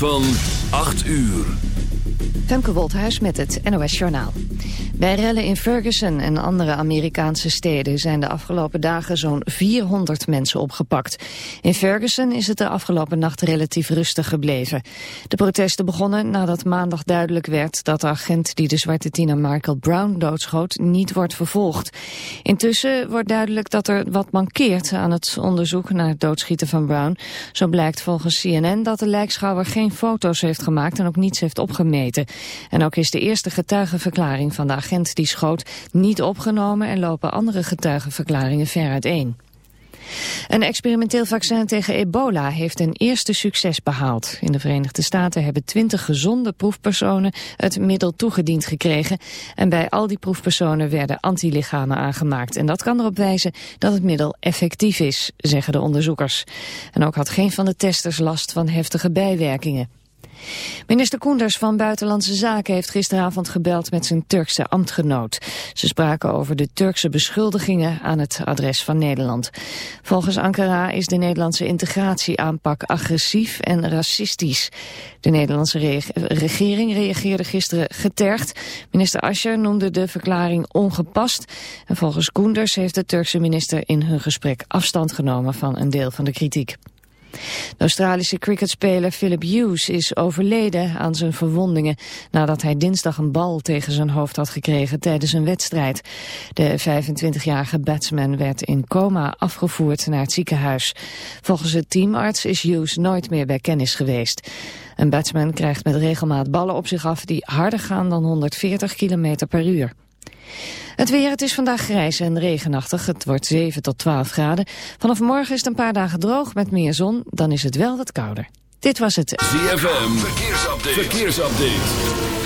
Van 8 uur. Femke Wolthuis met het NOS Journaal. Bij rellen in Ferguson en andere Amerikaanse steden zijn de afgelopen dagen zo'n 400 mensen opgepakt. In Ferguson is het de afgelopen nacht relatief rustig gebleven. De protesten begonnen nadat maandag duidelijk werd dat de agent die de zwarte tiener Michael Brown doodschoot niet wordt vervolgd. Intussen wordt duidelijk dat er wat mankeert aan het onderzoek naar het doodschieten van Brown. Zo blijkt volgens CNN dat de lijkschouwer geen foto's heeft gemaakt en ook niets heeft opgemeten. En ook is de eerste getuigenverklaring van de agent die schoot niet opgenomen en lopen andere getuigenverklaringen ver uiteen. Een experimenteel vaccin tegen ebola heeft een eerste succes behaald. In de Verenigde Staten hebben twintig gezonde proefpersonen het middel toegediend gekregen. En bij al die proefpersonen werden antilichamen aangemaakt. En dat kan erop wijzen dat het middel effectief is, zeggen de onderzoekers. En ook had geen van de testers last van heftige bijwerkingen. Minister Koenders van Buitenlandse Zaken heeft gisteravond gebeld met zijn Turkse ambtgenoot. Ze spraken over de Turkse beschuldigingen aan het adres van Nederland. Volgens Ankara is de Nederlandse integratieaanpak agressief en racistisch. De Nederlandse regering reageerde gisteren getergd. Minister Ascher noemde de verklaring ongepast. En volgens Koenders heeft de Turkse minister in hun gesprek afstand genomen van een deel van de kritiek. De Australische cricketspeler Philip Hughes is overleden aan zijn verwondingen nadat hij dinsdag een bal tegen zijn hoofd had gekregen tijdens een wedstrijd. De 25-jarige batsman werd in coma afgevoerd naar het ziekenhuis. Volgens het teamarts is Hughes nooit meer bij kennis geweest. Een batsman krijgt met regelmaat ballen op zich af die harder gaan dan 140 km per uur. Het weer, het is vandaag grijs en regenachtig. Het wordt 7 tot 12 graden. Vanaf morgen is het een paar dagen droog met meer zon. Dan is het wel wat kouder. Dit was het. ZFM, verkeersupdate. verkeersupdate.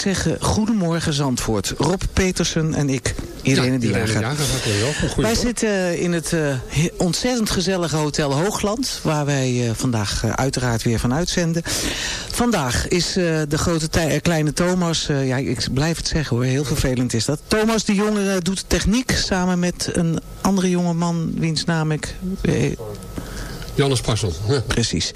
Zeggen Goedemorgen Zandvoort. Rob Petersen en ik, Irene Jager. Jager, hartelijk welkom. Wij zitten in het eh, ontzettend gezellige Hotel Hoogland. Waar wij eh, vandaag eh, uiteraard weer van uitzenden. Vandaag is eh, de grote eh, kleine Thomas. eh, ja, ik blijf het zeggen hoor. Heel vervelend is dat. Thomas de jongen eh, doet de techniek. Samen met een andere jongeman. Wiens naam ik... eh, Jannes Parsel. Precies.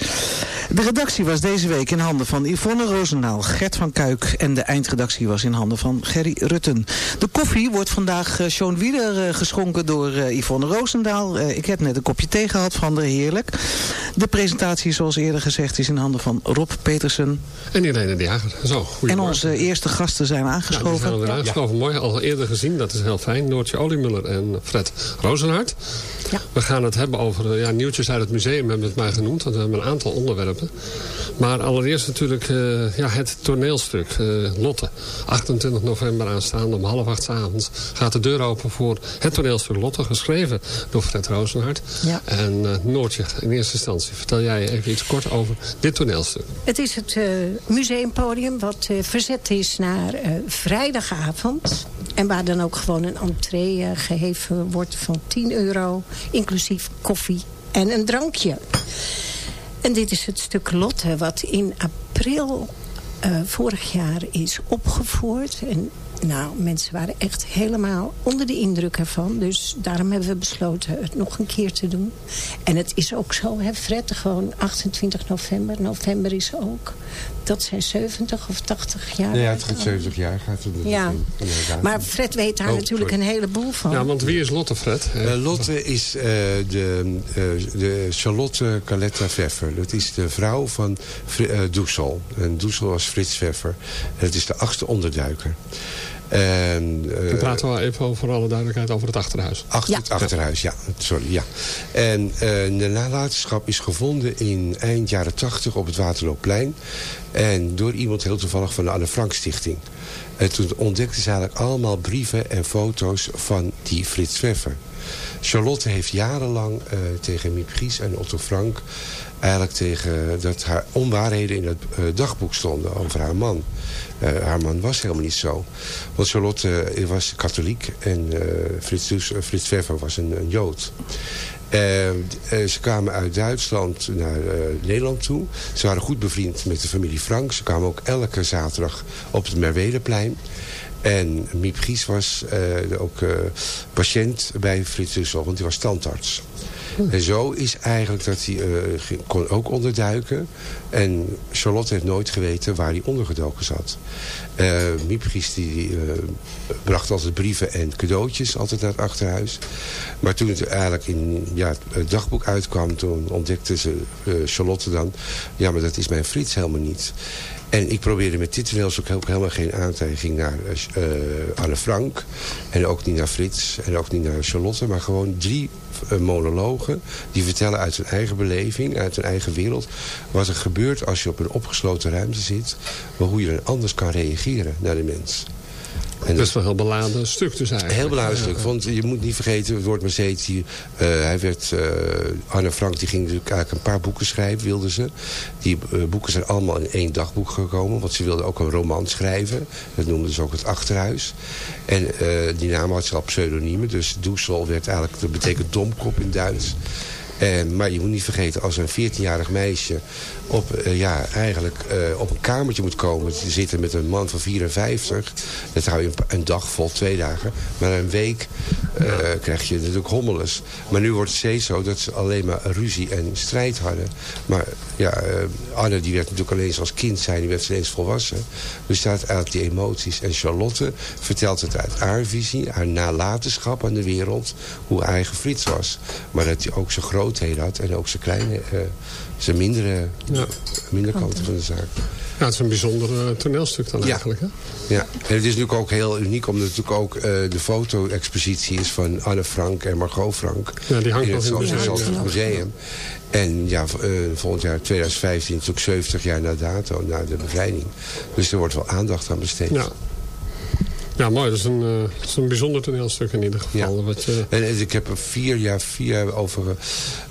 De redactie was deze week in handen van Yvonne Roosendaal, Gert van Kuik en de eindredactie was in handen van Gerry Rutten. De koffie wordt vandaag uh, Sean Wieder uh, geschonken door uh, Yvonne Roosendaal. Uh, ik heb net een kopje thee gehad van de heerlijk. De presentatie zoals eerder gezegd is in handen van Rob Petersen. En Irene de Jager. Zo, en onze eerste gasten zijn aangeschoven. Ja, die zijn aangeschoven. Ja. Mooi, al eerder gezien. Dat is heel fijn. Noortje Oliemuller en Fred Rozenhart. Ja. We gaan het hebben over ja, nieuwtjes uit het museum, hebben we het maar genoemd. Want we hebben een aantal onderwerpen. Maar allereerst natuurlijk uh, ja, het toneelstuk uh, Lotte. 28 november aanstaande om half acht avonds gaat de deur open voor het toneelstuk Lotte. Geschreven door Fred Rozenhart. Ja. En uh, Noortje, in eerste instantie, vertel jij even iets kort over dit toneelstuk. Het is het museumpodium wat verzet is naar vrijdagavond. En waar dan ook gewoon een entree geheven wordt van 10 euro. Inclusief koffie en een drankje. En dit is het stuk Lotte wat in april uh, vorig jaar is opgevoerd. En nou, mensen waren echt helemaal onder de indruk ervan. Dus daarom hebben we besloten het nog een keer te doen. En het is ook zo, hè Fred, gewoon 28 november. November is ook. Dat zijn 70 of 80 jaar. Ja, het gaat 70 jaar. Gaat het ja. In, maar Fred weet daar oh, natuurlijk sorry. een heleboel van. Ja, want wie is Lotte, Fred? Uh, Lotte is uh, de, uh, de Charlotte Caletta Pfeffer. Dat is de vrouw van uh, Doesel. En Doesel was Frits Pfeffer. Het is de achtste onderduiker. En, uh, Dan praten we even voor alle duidelijkheid over het achterhuis. Achter ja. Het achterhuis, ja. Sorry, ja. En uh, de nalatenschap is gevonden in eind jaren tachtig op het Waterloopplein. En door iemand heel toevallig van de Anne Frank Stichting. En toen ontdekten ze eigenlijk allemaal brieven en foto's van die Frits Pfeffer. Charlotte heeft jarenlang uh, tegen Miep Gies en Otto Frank... eigenlijk tegen dat haar onwaarheden in het uh, dagboek stonden over haar man. Uh, haar man was helemaal niet zo. Want Charlotte uh, was katholiek en Frits, Pfeffer was een, een Jood. ze kwamen uit Duitsland naar Nederland toe. Ze waren goed bevriend met de familie Frank. Ze kwamen ook elke zaterdag op het Merwedeplein. En Miep Gies was ook patiënt bij Frits Dussel, want die was tandarts. En zo is eigenlijk dat hij uh, kon ook onderduiken. En Charlotte heeft nooit geweten waar hij ondergedoken zat. Uh, die, uh, bracht altijd brieven en cadeautjes altijd naar het achterhuis. Maar toen het eigenlijk in ja, het dagboek uitkwam... toen ontdekte ze Charlotte dan... ja, maar dat is mijn Frits helemaal niet. En ik probeerde met dit toneelstuk ook helemaal geen aantijging naar Anne Frank. En ook niet naar Frits. En ook niet naar Charlotte. Maar gewoon drie monologen. Die vertellen uit hun eigen beleving. Uit hun eigen wereld. Wat er gebeurt als je op een opgesloten ruimte zit. Maar hoe je dan anders kan reageren naar de mens. En dat is wel een heel beladen stuk dus eigenlijk. Heel beladen stuk. Want je moet niet vergeten, het wordt steeds... Die, uh, hij werd, uh, Anne Frank die ging natuurlijk eigenlijk een paar boeken schrijven, wilde ze. Die uh, boeken zijn allemaal in één dagboek gekomen. Want ze wilde ook een roman schrijven. Dat noemden ze ook het Achterhuis. En die naam had ze al pseudoniemen. Dus Doesel werd eigenlijk, dat betekent domkop in Duits. En, maar je moet niet vergeten, als een 14-jarig meisje op, uh, ja, eigenlijk, uh, op een kamertje moet komen te zitten met een man van 54. Dat hou je een, een dag vol, twee dagen. Maar een week uh, krijg je natuurlijk hommeles. Maar nu wordt het steeds zo dat ze alleen maar ruzie en strijd hadden. Maar ja, Anne die werd natuurlijk alleen als kind zijn, die werd ineens volwassen. Dus staat eigenlijk die emoties. En Charlotte vertelt het uit haar visie, haar nalatenschap aan de wereld, hoe eigen Frits was. Maar dat hij ook groot grootheden had. En ook zijn kleine, uh, zijn mindere, Ja. mindere kanten van de zaak. Ja, het is een bijzonder eh, toneelstuk dan Ja. eigenlijk. Hè? Ja, en het is natuurlijk ook heel uniek omdat natuurlijk ook eh, de foto-expositie is van Anne Frank en Margot Frank. Ja, die hangt in nog het in het museum, ja. museum. En ja, eh, volgend jaar 2015 is ook 70 jaar na dato, na de bevrijding. Dus er wordt wel aandacht aan besteed. Ja. Ja, mooi. Dat is een, eh, dat is een bijzonder toneelstuk in ieder geval. Wat je, En, en ik heb er vier jaar, vier jaar over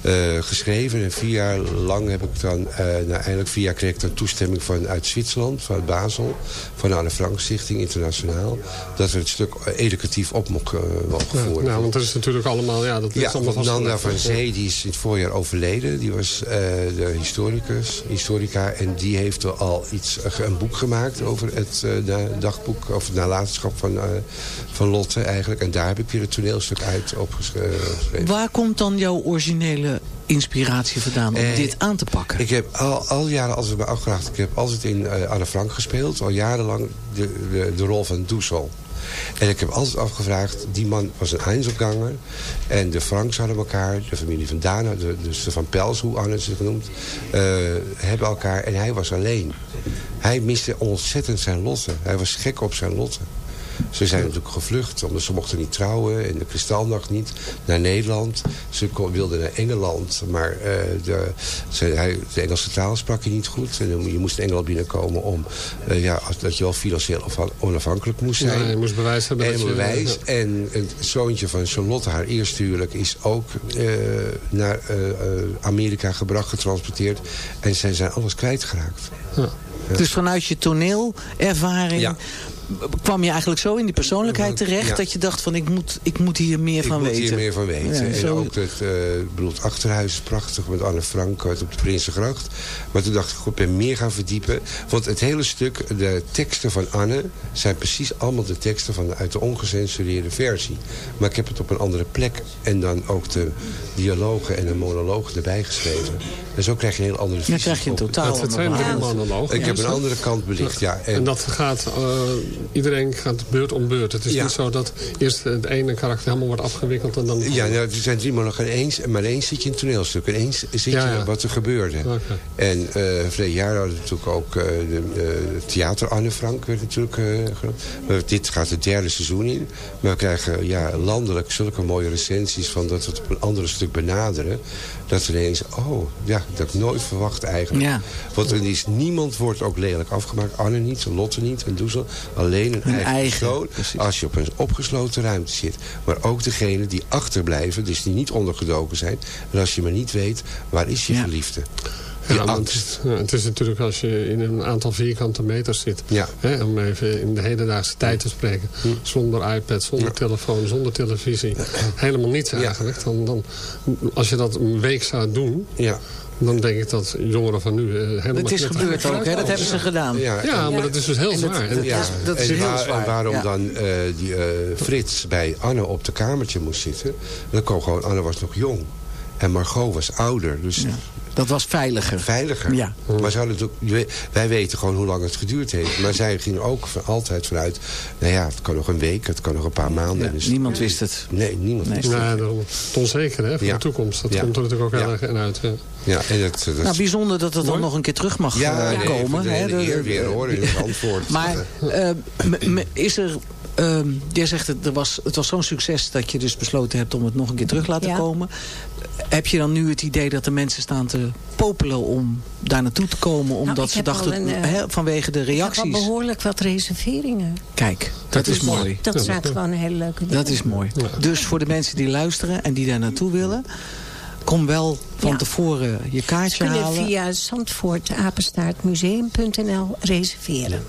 eh, geschreven. En vier jaar lang heb ik dan, eh nou, eindelijk vier jaar kreeg ik dan toestemming van, uit Zwitserland, van Basel. Van de Anne Frank Stichting Internationaal. Dat we het stuk educatief op mogen, eh, mogen ja, voeren. nou, want dat is natuurlijk allemaal... Ja, dat Ja, allemaal want Nanda van Zee die is in het voorjaar overleden. Die was eh, de historicus, historica. En die heeft al iets, eh, een boek gemaakt over het eh, dagboek. Over het nalatenschap van, eh, van Lotte eigenlijk. En daar heb ik weer een toneelstuk uit opgeschreven. Waar komt dan jouw originele inspiratie vandaan om Eh, dit aan te pakken? Ik heb al, al jaren altijd bij afgevraagd. Ik heb altijd in eh, Anne Frank gespeeld. Al jarenlang de, de, de rol van Doesel. En ik heb altijd afgevraagd, die man was een Einzelganger. En de Franks hadden elkaar, de familie van Dana, de, dus de Van Pels, hoe Anne ze genoemd, eh, hebben elkaar. En hij was alleen. Hij miste ontzettend zijn Lotte. Hij was gek op zijn Lotte. Ze zijn natuurlijk gevlucht, omdat ze mochten niet trouwen. En de kristalnacht niet. Naar Nederland. Ze kon- wilden naar Engeland. Maar eh, de, ze, hij, de Engelse taal sprak hij niet goed. En je moest in Engeland binnenkomen om... eh, ja, als- dat je wel financieel afha- onafhankelijk moest zijn. Ja, je moest bewijs hebben En je-. En het zoontje van Charlotte, haar eerste huwelijk... is ook eh, naar Amerika gebracht, getransporteerd. En zij zijn alles kwijtgeraakt. Ja. Dus vanuit je toneelervaring Ja. Kwam je eigenlijk zo in die persoonlijkheid terecht... Ja. dat je dacht van ik moet, ik moet hier meer ik van moet weten. hier meer van weten. Ja, en zo- ook het, eh, ik bedoel, het achterhuis is prachtig met Anne Frank uit op de Prinsengracht. Maar toen dacht ik, goed, ik ben meer gaan verdiepen. Want het hele stuk, de teksten van Anne... zijn precies allemaal de teksten van, uit de ongecensureerde versie. Maar ik heb het op een andere plek. En dan ook de dialogen en de monologen erbij geschreven. En zo krijg je een heel andere visie. Dan krijg je een op het- totaal zijn verhaal. monologen. Ik heb een andere kant belicht, ja. En, dat gaat, eh, iedereen gaat beurt om beurt. Het is Ja. niet zo dat eerst het ene karakter helemaal wordt afgewikkeld en dan... Ja, nou, er zijn drie monologen. En eens, maar eens zit je in een toneelstuk. En eens zit je Ja, wat er gebeurde. En eh verleden jaar hadden we natuurlijk ook eh, de eh, theater Anne Frank werd natuurlijk genoemd. Maar dit gaat het derde seizoen in. Maar we krijgen ja, landelijk zulke mooie recensies van dat we het op een ander stuk benaderen. Dat we ineens, oh, ja, dat ik nooit verwacht eigenlijk. Ja. Want er is, niemand wordt ook lelijk afgemaakt. Anne niet, Lotte niet en Doezel. Alleen een, eigen, eigen, persoon precies. als je op een opgesloten ruimte zit. Maar ook degene die achterblijven, dus die niet ondergedoken zijn. En als je maar niet weet, waar is je Ja. verliefde? Ja, want angst. ja, het is natuurlijk als je in een aantal vierkante meters zit. Ja. Hè, om even in de hedendaagse tijd te spreken. Zonder iPad, zonder Ja. telefoon, zonder televisie. Helemaal niets eigenlijk. Dan, dan, als je dat een week zou doen... Ja. Dan denk ik dat jongeren van nu... eh, helemaal Het is gebeurd ook, hè? dat hebben ze gedaan. Ja, maar dat is dus heel En dat- zwaar. dat- En- Ja, dat is en, heel waar- zwaar, en waarom ja. dan eh, die eh, Frits bij Anne op de kamertje moest zitten. Dan kwam gewoon, Anne was nog jong. En Margot was ouder. Dus Dat was veiliger. veiliger. Ja. Maar ze hadden het ook, wij weten gewoon hoe lang het geduurd heeft. Maar zij gingen ook van, altijd vanuit... Nou ja, het kan nog een week, het kan nog een paar maanden. Ja, Dus- niemand wist het. Nee, niemand Nee. wist het. Ja, het onzeker hè, voor Ja. de toekomst. Dat Ja. komt er natuurlijk ook heel Ja. erg in uit. Ja. Ja, en dat, dat Nou, bijzonder dat het dan nog een keer terug mag ja, eh, nee, komen. de hè, hele de- eer weer hoor, in het antwoord. Maar eh, is er... ehm, jij zegt het, er was, het was zo'n succes dat je dus besloten hebt om het nog een keer terug laten Ja. komen. Heb je dan nu het idee dat de mensen staan te popelen om daar naartoe te komen? Omdat Nou, ik ze dachten, een, eh, hè, vanwege de Ik heb reacties. al behoorlijk wat reserveringen. Kijk, dat is mooi. Dat zijn dat- gewoon hele leuke dingen. Dat is mooi. Dus voor de mensen die luisteren en die daar naartoe willen... kom wel van Ja. tevoren je Ze kaartje kunnen halen. via Zandvoort, apenstaartmuseum.nl reserveren.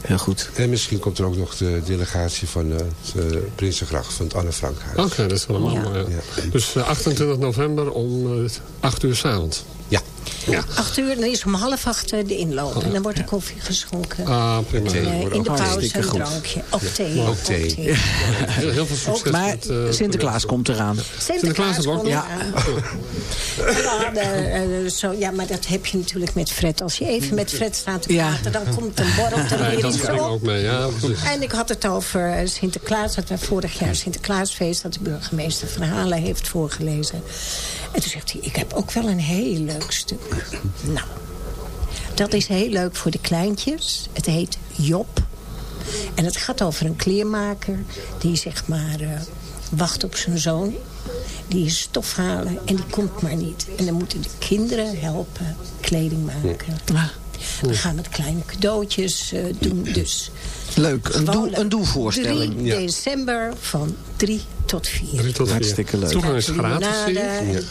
Heel goed. En misschien komt er ook nog de delegatie van eh, het uh, Prinsengracht, van het Anne Frankhuis. Oké, dat is helemaal Ja. mooi. ja. Ja. Dus eh, 28 november om eh 8 uur s'avonds. Ja. Ja. Acht uur, dan is om half acht eh, de inloop. En dan wordt de koffie geschonken. Ah, prima. En, eh, in de pauze een goed. drankje. Ook thee. Ook thee. Heel, heel veel succes Maar met... eh, Sinterklaas komt eraan. Sinterklaas komt eraan. Hadden, zo, ja, maar dat heb je natuurlijk met Fred. Als je even met Fred staat te Ja. praten, dan komt een borrel er weer dat iets ging op. ook mee, ja. precies. En ik had het over Sinterklaas. Dat we vorig jaar Sinterklaasfeest... dat de burgemeester verhalen heeft voorgelezen. En toen zegt hij, ik heb ook wel een heel leuk stuk. Nou, dat is heel leuk voor de kleintjes. Het heet Job. En het gaat over een kleermaker... die zeg maar eh, wacht op zijn zoon. Die is stof halen en die komt maar niet. En dan moeten de kinderen helpen kleding maken. We gaan met kleine cadeautjes eh, doen. Dus Leuk, een, doe, een doelvoorstelling. 3 december van 3 tot 4. Drie tot vier. Hartstikke leuk. Toegang is gratis, zie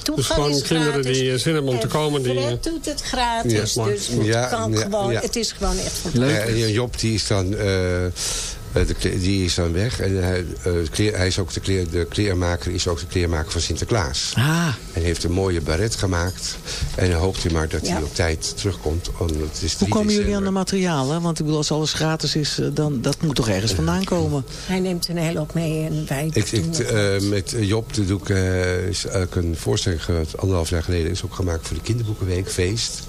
toegang Dus gewoon is kinderen gratis. die eh, zin hebben om te En komen... Die, Fred doet het gratis, Ja, dus het, Ja, kan ja, gewoon, ja. het is gewoon echt fantastisch. Leuk. Ja, en Job die is dan, eh, eh, kle- die is dan weg. En hij, eh, de kleer, hij is ook de, kleer, de kleermaker is ook de kleermaker van Sinterklaas. Ah, En heeft een mooie baret gemaakt. En dan hoopt hij maar dat Ja. hij op tijd terugkomt. Want het is hoe 3 komen jullie aan de materialen? Want ik bedoel, als alles gratis is, eh, dan dat moet toch ergens vandaan komen? Hij neemt een hele hoop mee en wij Ik, doen ik, het. eh, met Job de doe ik, eh, is ook een voorstelling gehad, anderhalf jaar geleden is ook gemaakt voor de kinderboekenweek feest.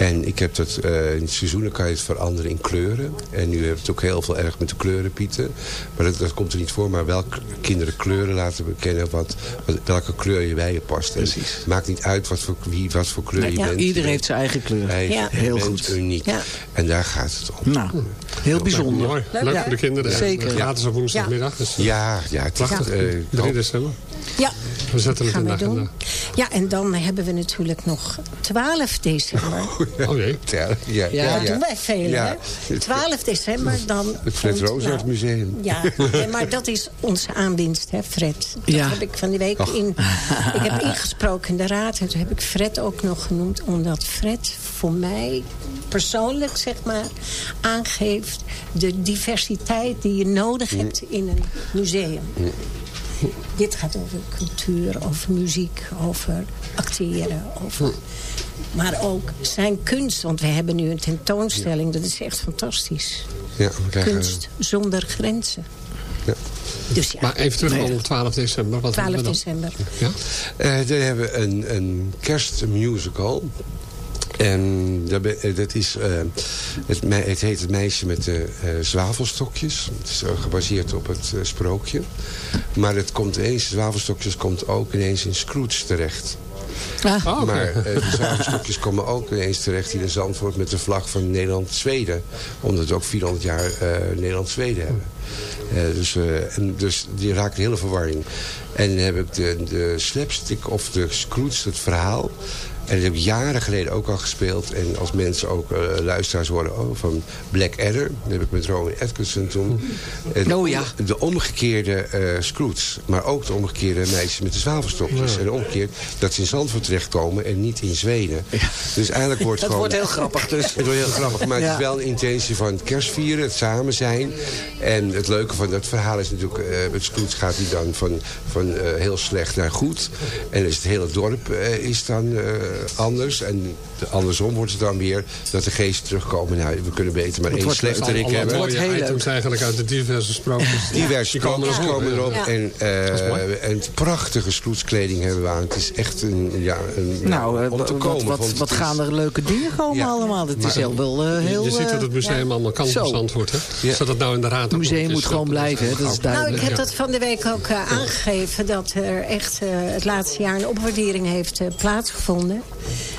En ik heb dat, eh, in het seizoenen kan je het veranderen in kleuren. En nu hebben we het ook heel veel erg met de kleurenpieten. Maar dat, dat komt er niet voor. Maar wel kinderen kleuren laten bekennen wat, wat, welke kleur je bij je past. En Het maakt niet uit wat voor, wie, wat voor kleur je Ja. bent. Iedereen heeft zijn eigen kleur. Hij Ja. Heel goed. uniek. Ja. En daar gaat het om. Nou, heel bijzonder. Mooi. Leuk, Leuk ja. voor de kinderen. Zeker. Gratis op woensdagmiddag. Dus, eh, Ja, ja, het is Prachtig. eh, ik 3 hoop- december. Ja, We zetten het gaan in de wij doen. agenda. Ja, en dan hebben we natuurlijk nog 12 december. Oh jee. Ja, ja, ja, dat doen wij veel, Ja. hè? 12 december dan... Het Fred nou, Museum. Ja, nee, maar dat is onze aanwinst, hè, Fred. Dat Ja. heb ik van die week in... Ik heb ingesproken in de raad en toen heb ik Fred ook nog genoemd. Omdat Fred voor mij persoonlijk, zeg maar, aangeeft... de diversiteit die je nodig hebt in een museum. Dit gaat over cultuur, over muziek, over acteren, over... Maar ook zijn kunst, want we hebben nu een tentoonstelling. Dat is echt fantastisch. Ja, we krijgen- Kunst zonder grenzen. Ja. Dus ja, Maar even terug op 12 december. Wat 12 hebben we dan? december. Ja? Eh, dan hebben we een, een kerstmusical. En dat, eh, dat is, eh, het, me- het heet Het meisje met de eh, zwavelstokjes. Het is gebaseerd op het sprookje. Maar het komt ineens, zwavelstokjes komt ook ineens in Scrooge terecht. Ah, Oh, oké. Maar eh, de zwavelstokjes komen ook ineens terecht in Zandvoort met de vlag van Nederland-Zweden. Omdat we ook 400 jaar eh, Nederland-Zweden hebben. Eh, dus, eh, en dus die raakt een hele verwarring. En dan heb ik de, de slapstick of de Scrooge, het verhaal. En dat heb ik jaren geleden ook al gespeeld. En als mensen ook eh, luisteraars worden oh, van Black Adder. Dat heb ik met Rowan Atkinson toen. En Oh ja. de omgekeerde eh Scrooge. Maar ook de omgekeerde meisjes met de zwavelstokjes. En omgekeerd dat ze in Zandvoort terechtkomen en niet in Zweden. Dus eigenlijk wordt Het gewoon... wordt heel grappig dus. Het wordt heel grappig, maar het is wel een intentie van het kerstvieren, het samen zijn. En het leuke van dat verhaal is natuurlijk... eh met Scrooge gaat hij dan van, van heel slecht naar goed. En dus het hele dorp is dan anders. En de- andersom wordt het dan weer dat de geesten terugkomen. Nou, we kunnen beter maar één wordt slechterik hebben. wordt heel items eigenlijk uit de diverse sprookjes. Diverse sprookjes erop. komen erop. Ja. En, eh, en prachtige Scrooge-kleding hebben we aan. Het is echt een... Ja, een Nou, eh, om te wat, komen. wat, het gaan er leuke dingen komen Ja. allemaal. Het is heel wel eh, Je, heel... je ziet eh, dat het museum allemaal kan Zandvoort. Ja. Zodat nou in de raad ook Het museum nog moet gewoon blijven, dat is Nou, ik duidelijk. heb dat van de week ook eh, aangegeven... dat er echt eh, het laatste jaar een opwaardering heeft eh, plaatsgevonden.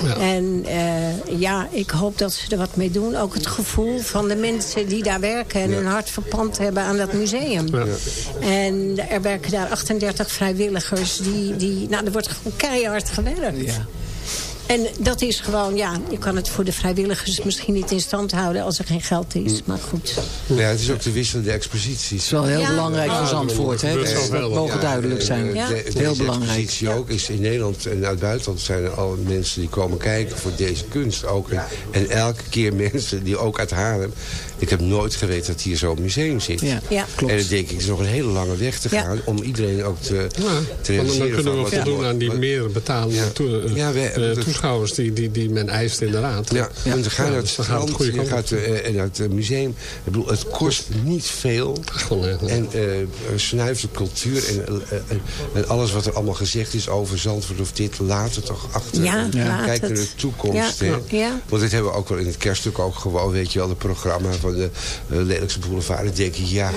Ja. En eh, ja, ik hoop dat ze er wat mee doen. Ook het gevoel van de mensen die daar werken... en hun hart verpand hebben aan dat museum. Ja. En er werken daar 38 vrijwilligers. Die, die, nou, er wordt gewoon keihard gewerkt. En dat is gewoon, ja, je kan het voor de vrijwilligers misschien niet in stand houden als er geen geld is. Maar goed. Ja, het is ook de wisselende exposities. Het is wel heel Ja. belangrijk voor Zandvoort. Hè? Dat mogen Ja, duidelijk zijn. Ja. de- Heel belangrijk. expositie ook is in Nederland en uit het buitenland zijn er al mensen die komen kijken voor deze kunst ook. En, en elke keer mensen die ook uit Haarlem. Ik heb nooit geweten dat hier zo'n museum zit. Ja, Ja. klopt. En dan denk ik, het is nog een hele lange weg te Ja. gaan om iedereen ook te, Ja, te want dan realiseren. kunnen we wat- voldoen aan die meer betalen Ja. toe- Ja, we- eh, toeschouwers. die, die, die men eist inderdaad. Ja, want je gaat naar het dan gaat het strand, je gaat eh, naar het museum. Ik bedoel, het kost niet veel. En eh snuift de cultuur en, eh, eh, en alles wat er allemaal gezegd is over Zandvoort of dit, later toch achter. Ja, En laat Kijk naar het. de toekomst. Ja, ja. Want dit hebben we ook wel in het kerststuk ook gewoon, weet je wel, het programma van de eh, Lelijkste Boulevard. En dan denk je, ja,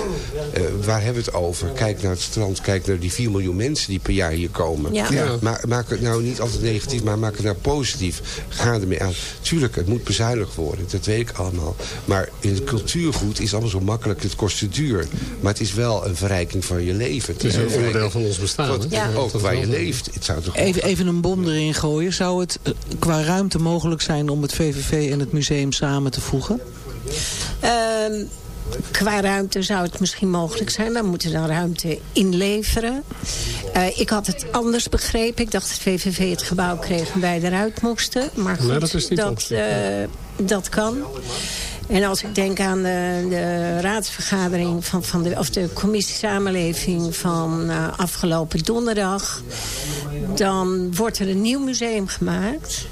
eh, waar hebben we het over? Kijk naar het strand, kijk naar die 4 miljoen mensen die per jaar hier komen. Ja. Ja. Ma- maak het nou niet altijd negatief, maar maak het nou positief. Ga ermee aan. Tuurlijk, het moet bezuinigd worden, dat weet ik allemaal. Maar in het cultuurgoed is allemaal zo makkelijk, het kost te duur. Maar het is wel een verrijking van je leven. Het is een onderdeel van ons bestaan, van- hè? Ja. Ook waar je leeft. Het zou toch Even, even een bom erin gooien. Zou het eh, qua ruimte mogelijk zijn om het VVV en het museum samen te voegen? Ehm, qua ruimte zou het misschien mogelijk zijn. We moeten dan ruimte inleveren. Eh, ik had het anders begrepen. Ik dacht dat VVV het gebouw kreeg en wij eruit moesten. Maar goed, Nee, dat is niet dat, eh, dat kan. En als ik denk aan de, de raadsvergadering van, van de, of de commissie samenleving van eh, afgelopen donderdag, dan wordt er een nieuw museum gemaakt.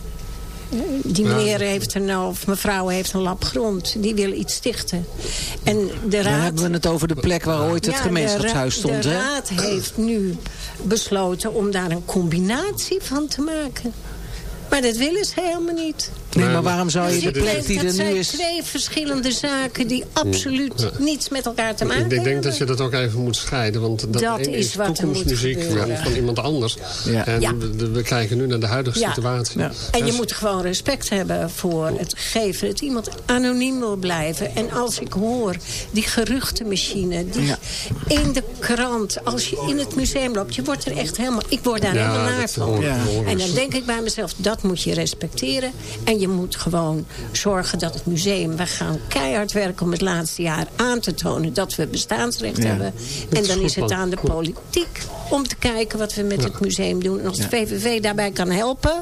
Die Ja. meneer heeft er nou, of mevrouw heeft een lap grond. Die wil iets stichten. En de Dan raad... hebben we het over de plek waar ooit het Ja, gemeenschapshuis stond. De hè? raad heeft nu besloten om daar een combinatie van te maken. Maar dat willen ze helemaal niet. Nee, maar waarom zou je Dus de ik plek die er nu zijn is... twee verschillende zaken die absoluut Ja. niets met elkaar te maken Ik denk, hebben. dat je dat ook even moet scheiden. Want dat, Dat is wat er moet toekomstmuziek van, iemand anders. Ja. En Ja. we- we kijken nu naar de huidige Ja. situatie. En je Dus- moet gewoon respect hebben voor het gegeven. Dat iemand anoniem wil blijven. En als ik hoor die geruchtenmachine. Die Ja. in de krant. Als je in het museum loopt. Je wordt er echt helemaal... Ik word daar Ja, helemaal naar van. En dan denk ik bij mezelf. Dat moet je respecteren. En je moet gewoon zorgen dat het museum... We gaan keihard werken om het laatste jaar aan te tonen. Dat we bestaansrecht Ja. hebben. Dat En dan is het aan de politiek. Om te kijken wat we met het museum doen. En als de. VVV daarbij kan helpen.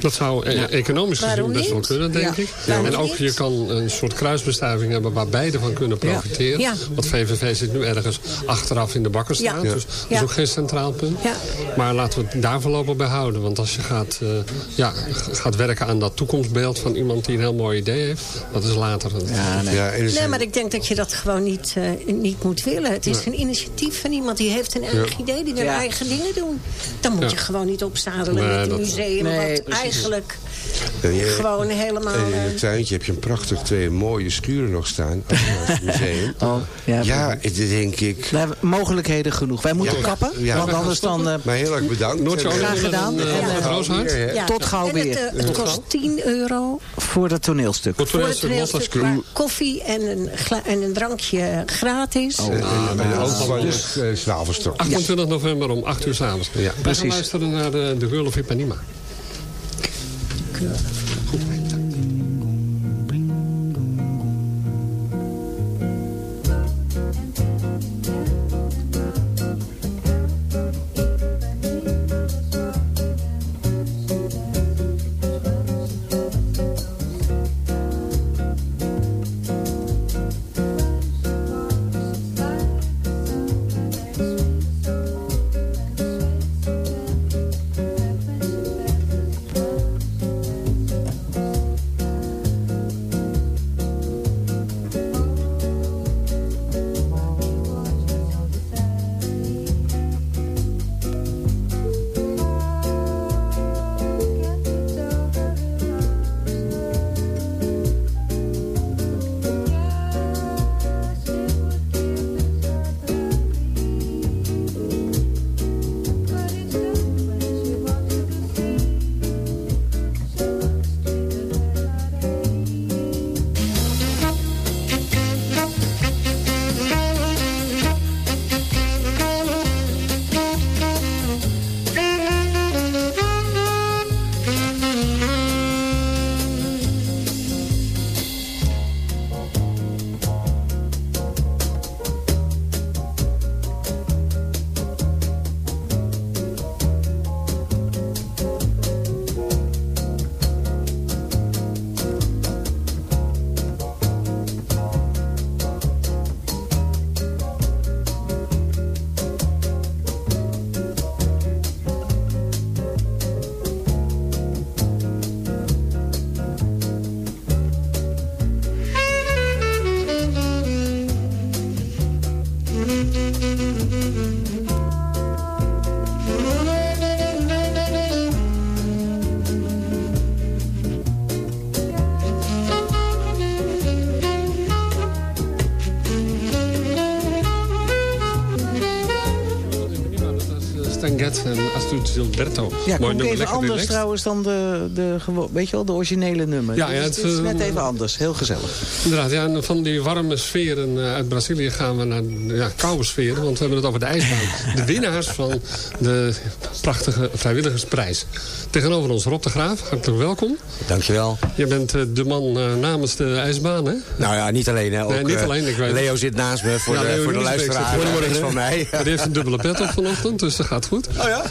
Dat zou eh, economisch gezien Waarom best wel niet? kunnen, denk Ja. ik. En ook je kan een soort kruisbestuiving hebben waar beide van kunnen profiteren. Ja. Want VVV zit nu ergens achteraf in de bakkenstraat. Ja. Dus dat Ja. is ook geen centraal punt. Ja. Maar laten we het daar voorlopig bij houden. Want als je gaat, eh, ja, gaat werken aan dat toekomstbeeld van iemand die een heel mooi idee heeft. Dat is later. Ja, nee. Ja, Nee, maar ik denk dat je dat gewoon niet, eh, niet moet willen. Het is een initiatief van iemand die heeft een eigen idee. Die wil Ja. eigen dingen doen. Dan moet Ja. je gewoon niet opzadelen Nee, met een dat- museum. Nee, wat precies. eigenlijk En je- gewoon helemaal... En in eh, het tuintje heb je een prachtig twee mooie schuren nog staan. Het museum. Oh, ja, Ja, denk ik... We hebben mogelijkheden genoeg. Wij moeten Ja. kappen, Ja. want anders dan... eh, Maar heel erg bedankt. Noortje En, eh, Graag gedaan. En, En, eh, ja. tot gauw en weer. Het, eh, het kost 10 euro voor dat toneelstuk. Voor voor het toneelstuk Koffie en een, en een drankje gratis. En, en, en ook van dus, uh, Zwavelstok. 28 november om 8 uur s'avonds. Ja, Wij gaan precies. luisteren naar de, de Girl of Ipanema. Obrigado. Gilberto. Ja, nummer, even anders relaxed. trouwens dan de, de, weet je wel, de originele nummer. Ja, Dus ja, het, het, is eh, net even anders. Heel gezellig. Inderdaad, ja, en van die warme sferen eh, uit Brazilië gaan we naar ja, koude sferen. Want we hebben het over de ijsbaan. De winnaars van de prachtige vrijwilligersprijs. Tegenover ons Rob de Graaf, hartelijk welkom. Dankjewel. Je bent eh, de man eh, namens de ijsbaan, hè? Nou ja, niet alleen. Hè. Ook, Nee, niet eh, alleen, ik weet Leo zit naast me voor Ja, de, voor de luisteraar. morgen, van mij. Die heeft een dubbele pet op vanochtend, dus dat gaat goed. Oh ja?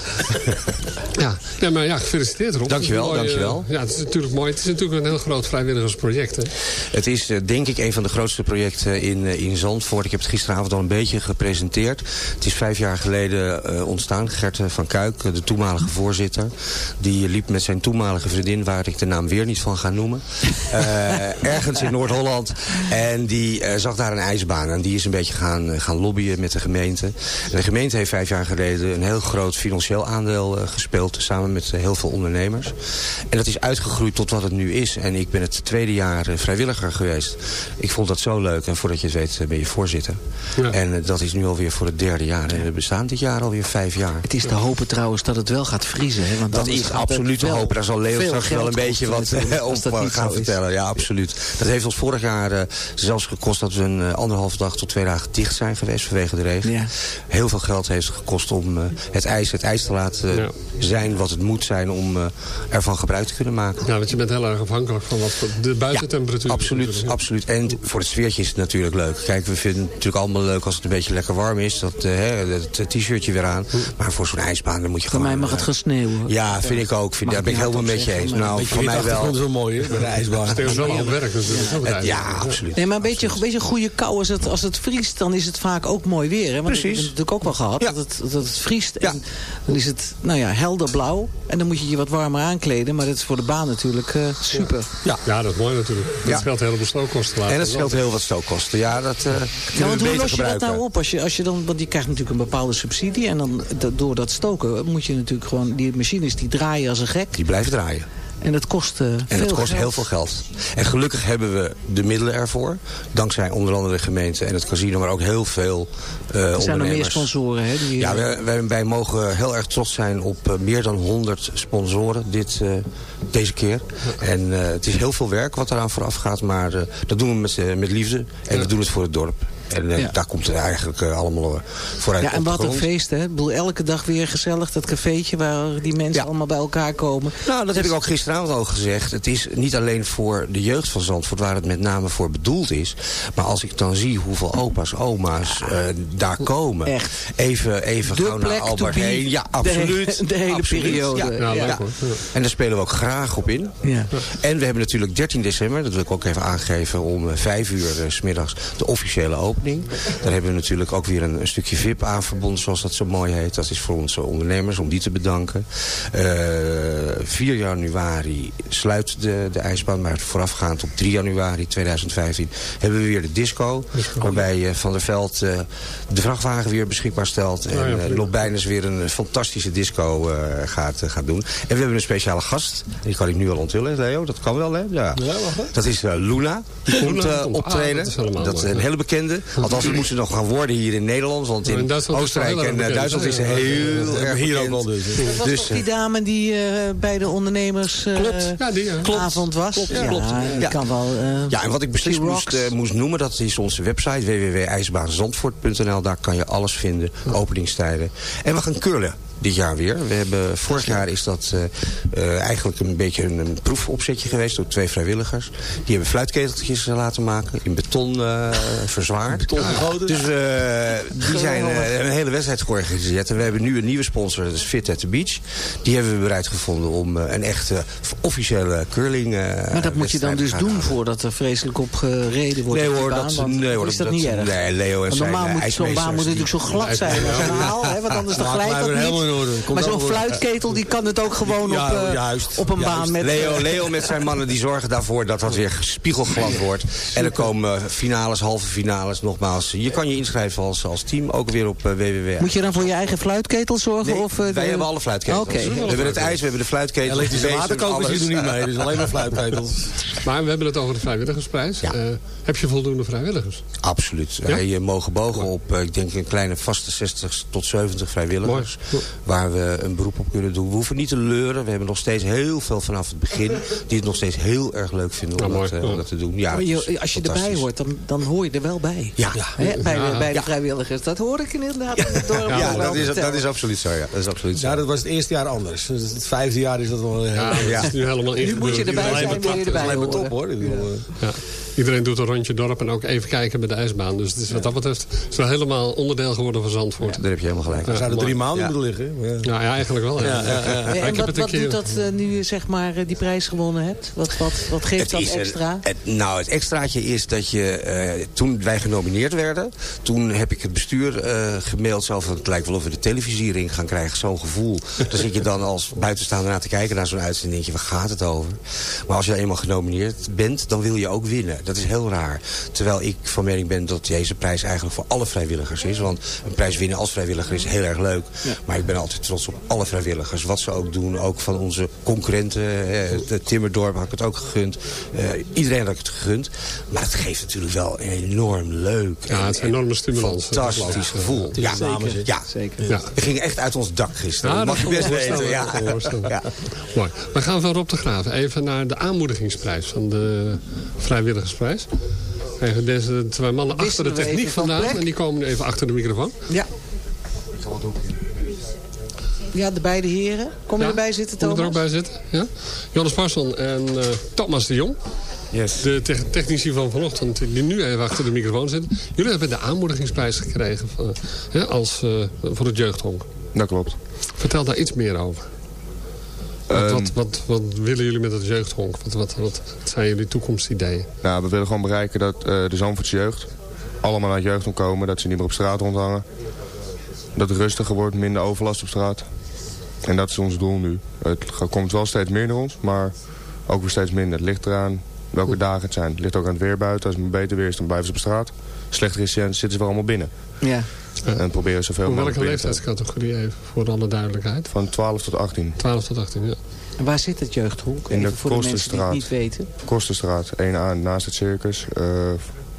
Ja, ja maar ja, gefeliciteerd Rob. Dankjewel, mooi, dankjewel. eh, ja, het is natuurlijk mooi. Het is natuurlijk een heel groot vrijwilligersproject, hè? Het is eh, denk ik een van de grootste projecten in, eh, in Zandvoort. Ik heb het gisteravond al een beetje gepresenteerd. Het is vijf jaar geleden ontstaan. Gert van Kuik, de toenmalige voorzitter. Die liep met zijn toenmalige vriendin, waar ik de naam weer niet van ga noemen. ergens in Noord-Holland. En die zag daar een ijsbaan. En die is een beetje gaan, gaan lobbyen met de gemeente. En de gemeente heeft vijf jaar geleden een heel groot financieel aandeel eh, gespeeld. Samen met eh, heel veel ondernemers. En dat is uitgegroeid tot wat het nu is. En ik ben het tweede jaar eh, vrijwilliger geweest. Ik vond dat zo leuk. En voordat je het weet eh, ben je voorzitter. En eh, dat is nu alweer voor het derde jaar. En we bestaan dit jaar alweer vijf jaar. Het is te hopen trouwens dat het wel gaat vriezen. Hè? Want Dat is het absoluut te hopen. Daar zal Leo straks wel een beetje wat niet gaan vertellen. Ja, absoluut. Dat heeft ons vorig jaar zelfs gekost dat we een anderhalf dag tot twee dagen dicht zijn geweest vanwege de regen. Ja. Heel veel geld heeft het gekost om het ijs het ijs te laten Ja. zijn wat het moet zijn om eh, ervan gebruik te kunnen maken. Ja, want je bent heel erg afhankelijk van wat voor de buitentemperatuur. Absoluut, absoluut. En voor het sfeertje is het natuurlijk leuk. Kijk, we vinden het natuurlijk allemaal leuk als het een beetje lekker warm is. Dat, eh, hè, het t-shirtje weer aan. Maar voor zo'n ijsbaan dan moet je Voor gewoon... mij mag het eh, gaan sneeuwen. Ja, vind ik ook. Vind, daar ben ik ik helemaal met je eens. Nou, voor mij wel. wel mooi, hè, bij de ijsbaan. Het is wel op werk, dus dat is ja, absoluut. Nee, maar een beetje, een beetje goede kou. Als het, als het vriest, dan is het vaak ook mooi weer. Hè? Want Precies. Dat hebben we natuurlijk ook wel gehad. Ja. Dat, het, dat het vriest. Ja. En dan is het nou ja, helder blauw. En dan moet je je wat warmer aankleden. Maar dat is voor de baan natuurlijk eh, super. Ja. Ja, dat is mooi natuurlijk. Dat Ja. scheelt een heleboel stookkosten. later. En het scheelt heel wat stookkosten. Ja, dat eh Ja, want hoe los je dat nou op? Als je, als je dan, want die krijgt natuurlijk een bepaalde subsidie. En dan da- door dat stoken moet je natuurlijk gewoon... Die machines die draaien als een gek. Die blijven draaien. En dat kost eh, En veel het kost geld. heel veel geld. En gelukkig hebben we de middelen ervoor. Dankzij onder andere de gemeente en het casino, maar ook heel veel eh Er zijn nog meer sponsoren. Hè, die, Ja, wij, wij, wij mogen heel erg trots zijn op eh, meer dan 100 sponsoren dit, eh, deze keer. En eh, het is heel veel werk wat eraan vooraf gaat, maar eh, dat doen we met, met liefde. En we doen het voor het dorp. En eh, Ja. daar komt het eigenlijk eh, allemaal eh, vooruit Ja, en wat een feest, hè? Ik bedoel, elke dag weer gezellig, dat cafeetje waar die mensen allemaal bij elkaar komen. Nou, dat heb ik ook gisteravond al gezegd. Het is niet alleen voor de jeugd van Zandvoort waar het met name voor bedoeld is. Maar als ik dan zie hoeveel opa's, oma's eh, daar komen. Echt. Even, even De gauw naar Albert be. heen. Ja, De absoluut. de hele Absoluut. periode. Ja, Ja, leuk, hoor. En daar spelen we ook graag op in. Ja. En we hebben natuurlijk 13 december, dat wil ik ook even aangeven, om eh, vijf uur 's middags de officiële opening. Daar hebben we natuurlijk ook weer een, een stukje VIP aan verbonden, zoals dat zo mooi heet. Dat is voor onze ondernemers, om die te bedanken. Eh 4 januari sluit de, de ijsbaan, maar voorafgaand op 3 januari 2015 hebben we weer de disco. Waarbij eh, Van der Veld eh, de vrachtwagen weer beschikbaar stelt. En ja, eh. Lob Bijners weer een fantastische disco eh, gaat, eh, gaat doen. En we hebben een speciale gast. Die kan ik nu al onthullen, Leo. Dat kan wel, hè? Ja. Dat is eh, Luna. Die komt eh, optreden. Ah, dat is dat een ja. hele bekende. Althans, we moeten nog gaan worden hier in Nederland. Want in, Duitsland het Oostenrijk en Duitsland is het heel ja, ja. erg Hier ook wel dus. Dat was Dus, toch die eh, dame die eh, bij de ondernemers eh, Klopt. Ja, die, ja. Klopt. avond was? Klopt, ja, klopt. die Ja. kan wel... eh, Ja, en wat ik beslist moest, eh, moest noemen, dat is onze website www.ijsbaanzandvoort.nl. Daar kan je alles vinden, openingstijden. En we gaan curlen dit jaar weer. We hebben, vorig jaar is dat eh, eh, eigenlijk een beetje een, een proefopzetje geweest door twee vrijwilligers. Die hebben fluitketeltjes laten maken, in beton eh, verzwaard. Dus eh, die zijn een hele wedstrijd georganiseerd. En we hebben nu een nieuwe sponsor, dat is Fit at the Beach. Die hebben we bereid gevonden om een echte officiële curling eh, maar dat moet je dan dus doen voordat er vreselijk op gereden wordt. Nee hoor, baan, dat, nee hoor, is dat, dat, niet erg? Nee, Leo en zijn normaal moet zo'n baan moet natuurlijk zo glad zijn als een haal, hè, want anders dan glijdt dat niet. Orde. Komt Maar zo'n fluitketel die kan het ook gewoon Ja, op, eh, juist, op een juist. baan met... Leo, eh, Leo met zijn mannen die zorgen daarvoor dat dat weer spiegelglad wordt. En er komen finales, halve finales, nogmaals. Je kan je inschrijven als, als team, ook weer op uh, www. Moet je dan voor je eigen fluitketel zorgen? Nee, of, eh, wij de- hebben alle fluitketels. We hebben het ijs, we hebben de fluitketel. Elektrische de waterkokers die doen niet mee. Dus alleen maar fluitketels. Maar we hebben het over de vrijwilligersprijs. Ja. Eh, heb je voldoende vrijwilligers? Absoluut. Ja? Wij eh, mogen bogen op, eh, ik denk een kleine vaste 60 tot 70 vrijwilligers. Waar we een beroep op kunnen doen. We hoeven niet te leuren. We hebben nog steeds heel veel vanaf het begin... die het nog steeds heel erg leuk vinden om, dat, eh, om dat te doen. Ja, je, als je erbij hoort, dan, dan hoor je er wel bij. Ja. Hè, bij, de, Ja. bij de Ja. vrijwilligers. Dat hoor ik inderdaad in het dorp. Ja, dat is, dat is absoluut zo. Ja, dat is absoluut zo. Ja, dat was het eerste jaar anders. Dus het vijfde jaar is dat wel... Ja, dat is nu helemaal Nu moet je erbij zijn, wil je top. erbij horen. top hoor. Iedereen doet een rondje dorp en ook even kijken bij de ijsbaan. Dus het is, wat dat betreft is het wel helemaal onderdeel geworden van Zandvoort. Daar heb je helemaal gelijk. Ja, Er zouden drie maanden Ja. moeten liggen. Ja. Nou ja, eigenlijk wel. Ja. Ja, ja, ja. Maar Hey, ik en wat, wat doet dat eh, nu je zeg maar eh, die prijs gewonnen hebt? Wat, wat, wat geeft dat is extra? het, nou, het extraatje is dat je... eh, toen wij genomineerd werden... toen heb ik het bestuur eh, gemaild... Het lijkt wel of we de televisiering gaan krijgen. Zo'n gevoel. Dan zit je dan als buitenstaander naar te kijken... naar zo'n uitzending denk je, waar gaat het over? Maar als je eenmaal genomineerd bent... dan wil je ook winnen. Dat is heel raar. Terwijl ik van mening ben dat deze prijs eigenlijk voor alle vrijwilligers is. Want een prijs winnen als vrijwilliger is heel erg leuk. Maar ik ben altijd trots op alle vrijwilligers. Wat ze ook doen. Ook van onze concurrenten. eh, Timmerdorp had ik het ook gegund. Eh, iedereen had ik het gegund. Maar het geeft natuurlijk wel een enorm leuk. Ja, het is een enorme stimulans. Fantastisch gevoel. Ja, dames, hè? ja. Zeker. Ja. We gingen echt uit ons dak gisteren. Ja, dat mag je best weten. Ja. Mooi. We gaan van Rob de Graaf even naar de aanmoedigingsprijs van de vrijwilligersprijs. Even deze twee mannen achter de techniek van vandaan. plek? En die komen nu even achter de microfoon. Ja. Ja, de beide heren. Kom je Ja, erbij zitten, Kom je er Thomas? ook bij zitten? Ja? Jonas Parson en eh, Thomas de Jong. Yes. De te- technici van vanochtend die nu even achter de microfoon zitten. Jullie hebben de aanmoedigingsprijs gekregen van, hè, als, eh, voor het jeugdhonk. Dat klopt. Vertel daar iets meer over. Wat, Ehm, wat, wat, wat willen jullie met het jeugdhonk? Wat, wat, wat zijn jullie toekomstideeën? Nou, we willen gewoon bereiken dat eh, de Zandvoortse jeugd allemaal naar het jeugd komen. Dat ze niet meer op straat rondhangen. Dat het rustiger wordt, minder overlast op straat. En dat is ons doel nu. Het komt wel steeds meer naar ons, maar ook weer steeds minder. Het ligt eraan welke dagen het zijn. Het ligt ook aan het weer buiten. Als het beter weer is, dan blijven ze op straat. Slechter is, zitten ze weer allemaal binnen. Ja. En proberen zoveel Voor mogelijk welke leeftijdscategorie even, voor alle duidelijkheid? Van 12 tot 18. 12 tot 18, ja. En waar zit het jeugdhonk? In de voor de mensen die het Kosterstraat. niet weten. Kosterstraat, 1A naast het circus. eh,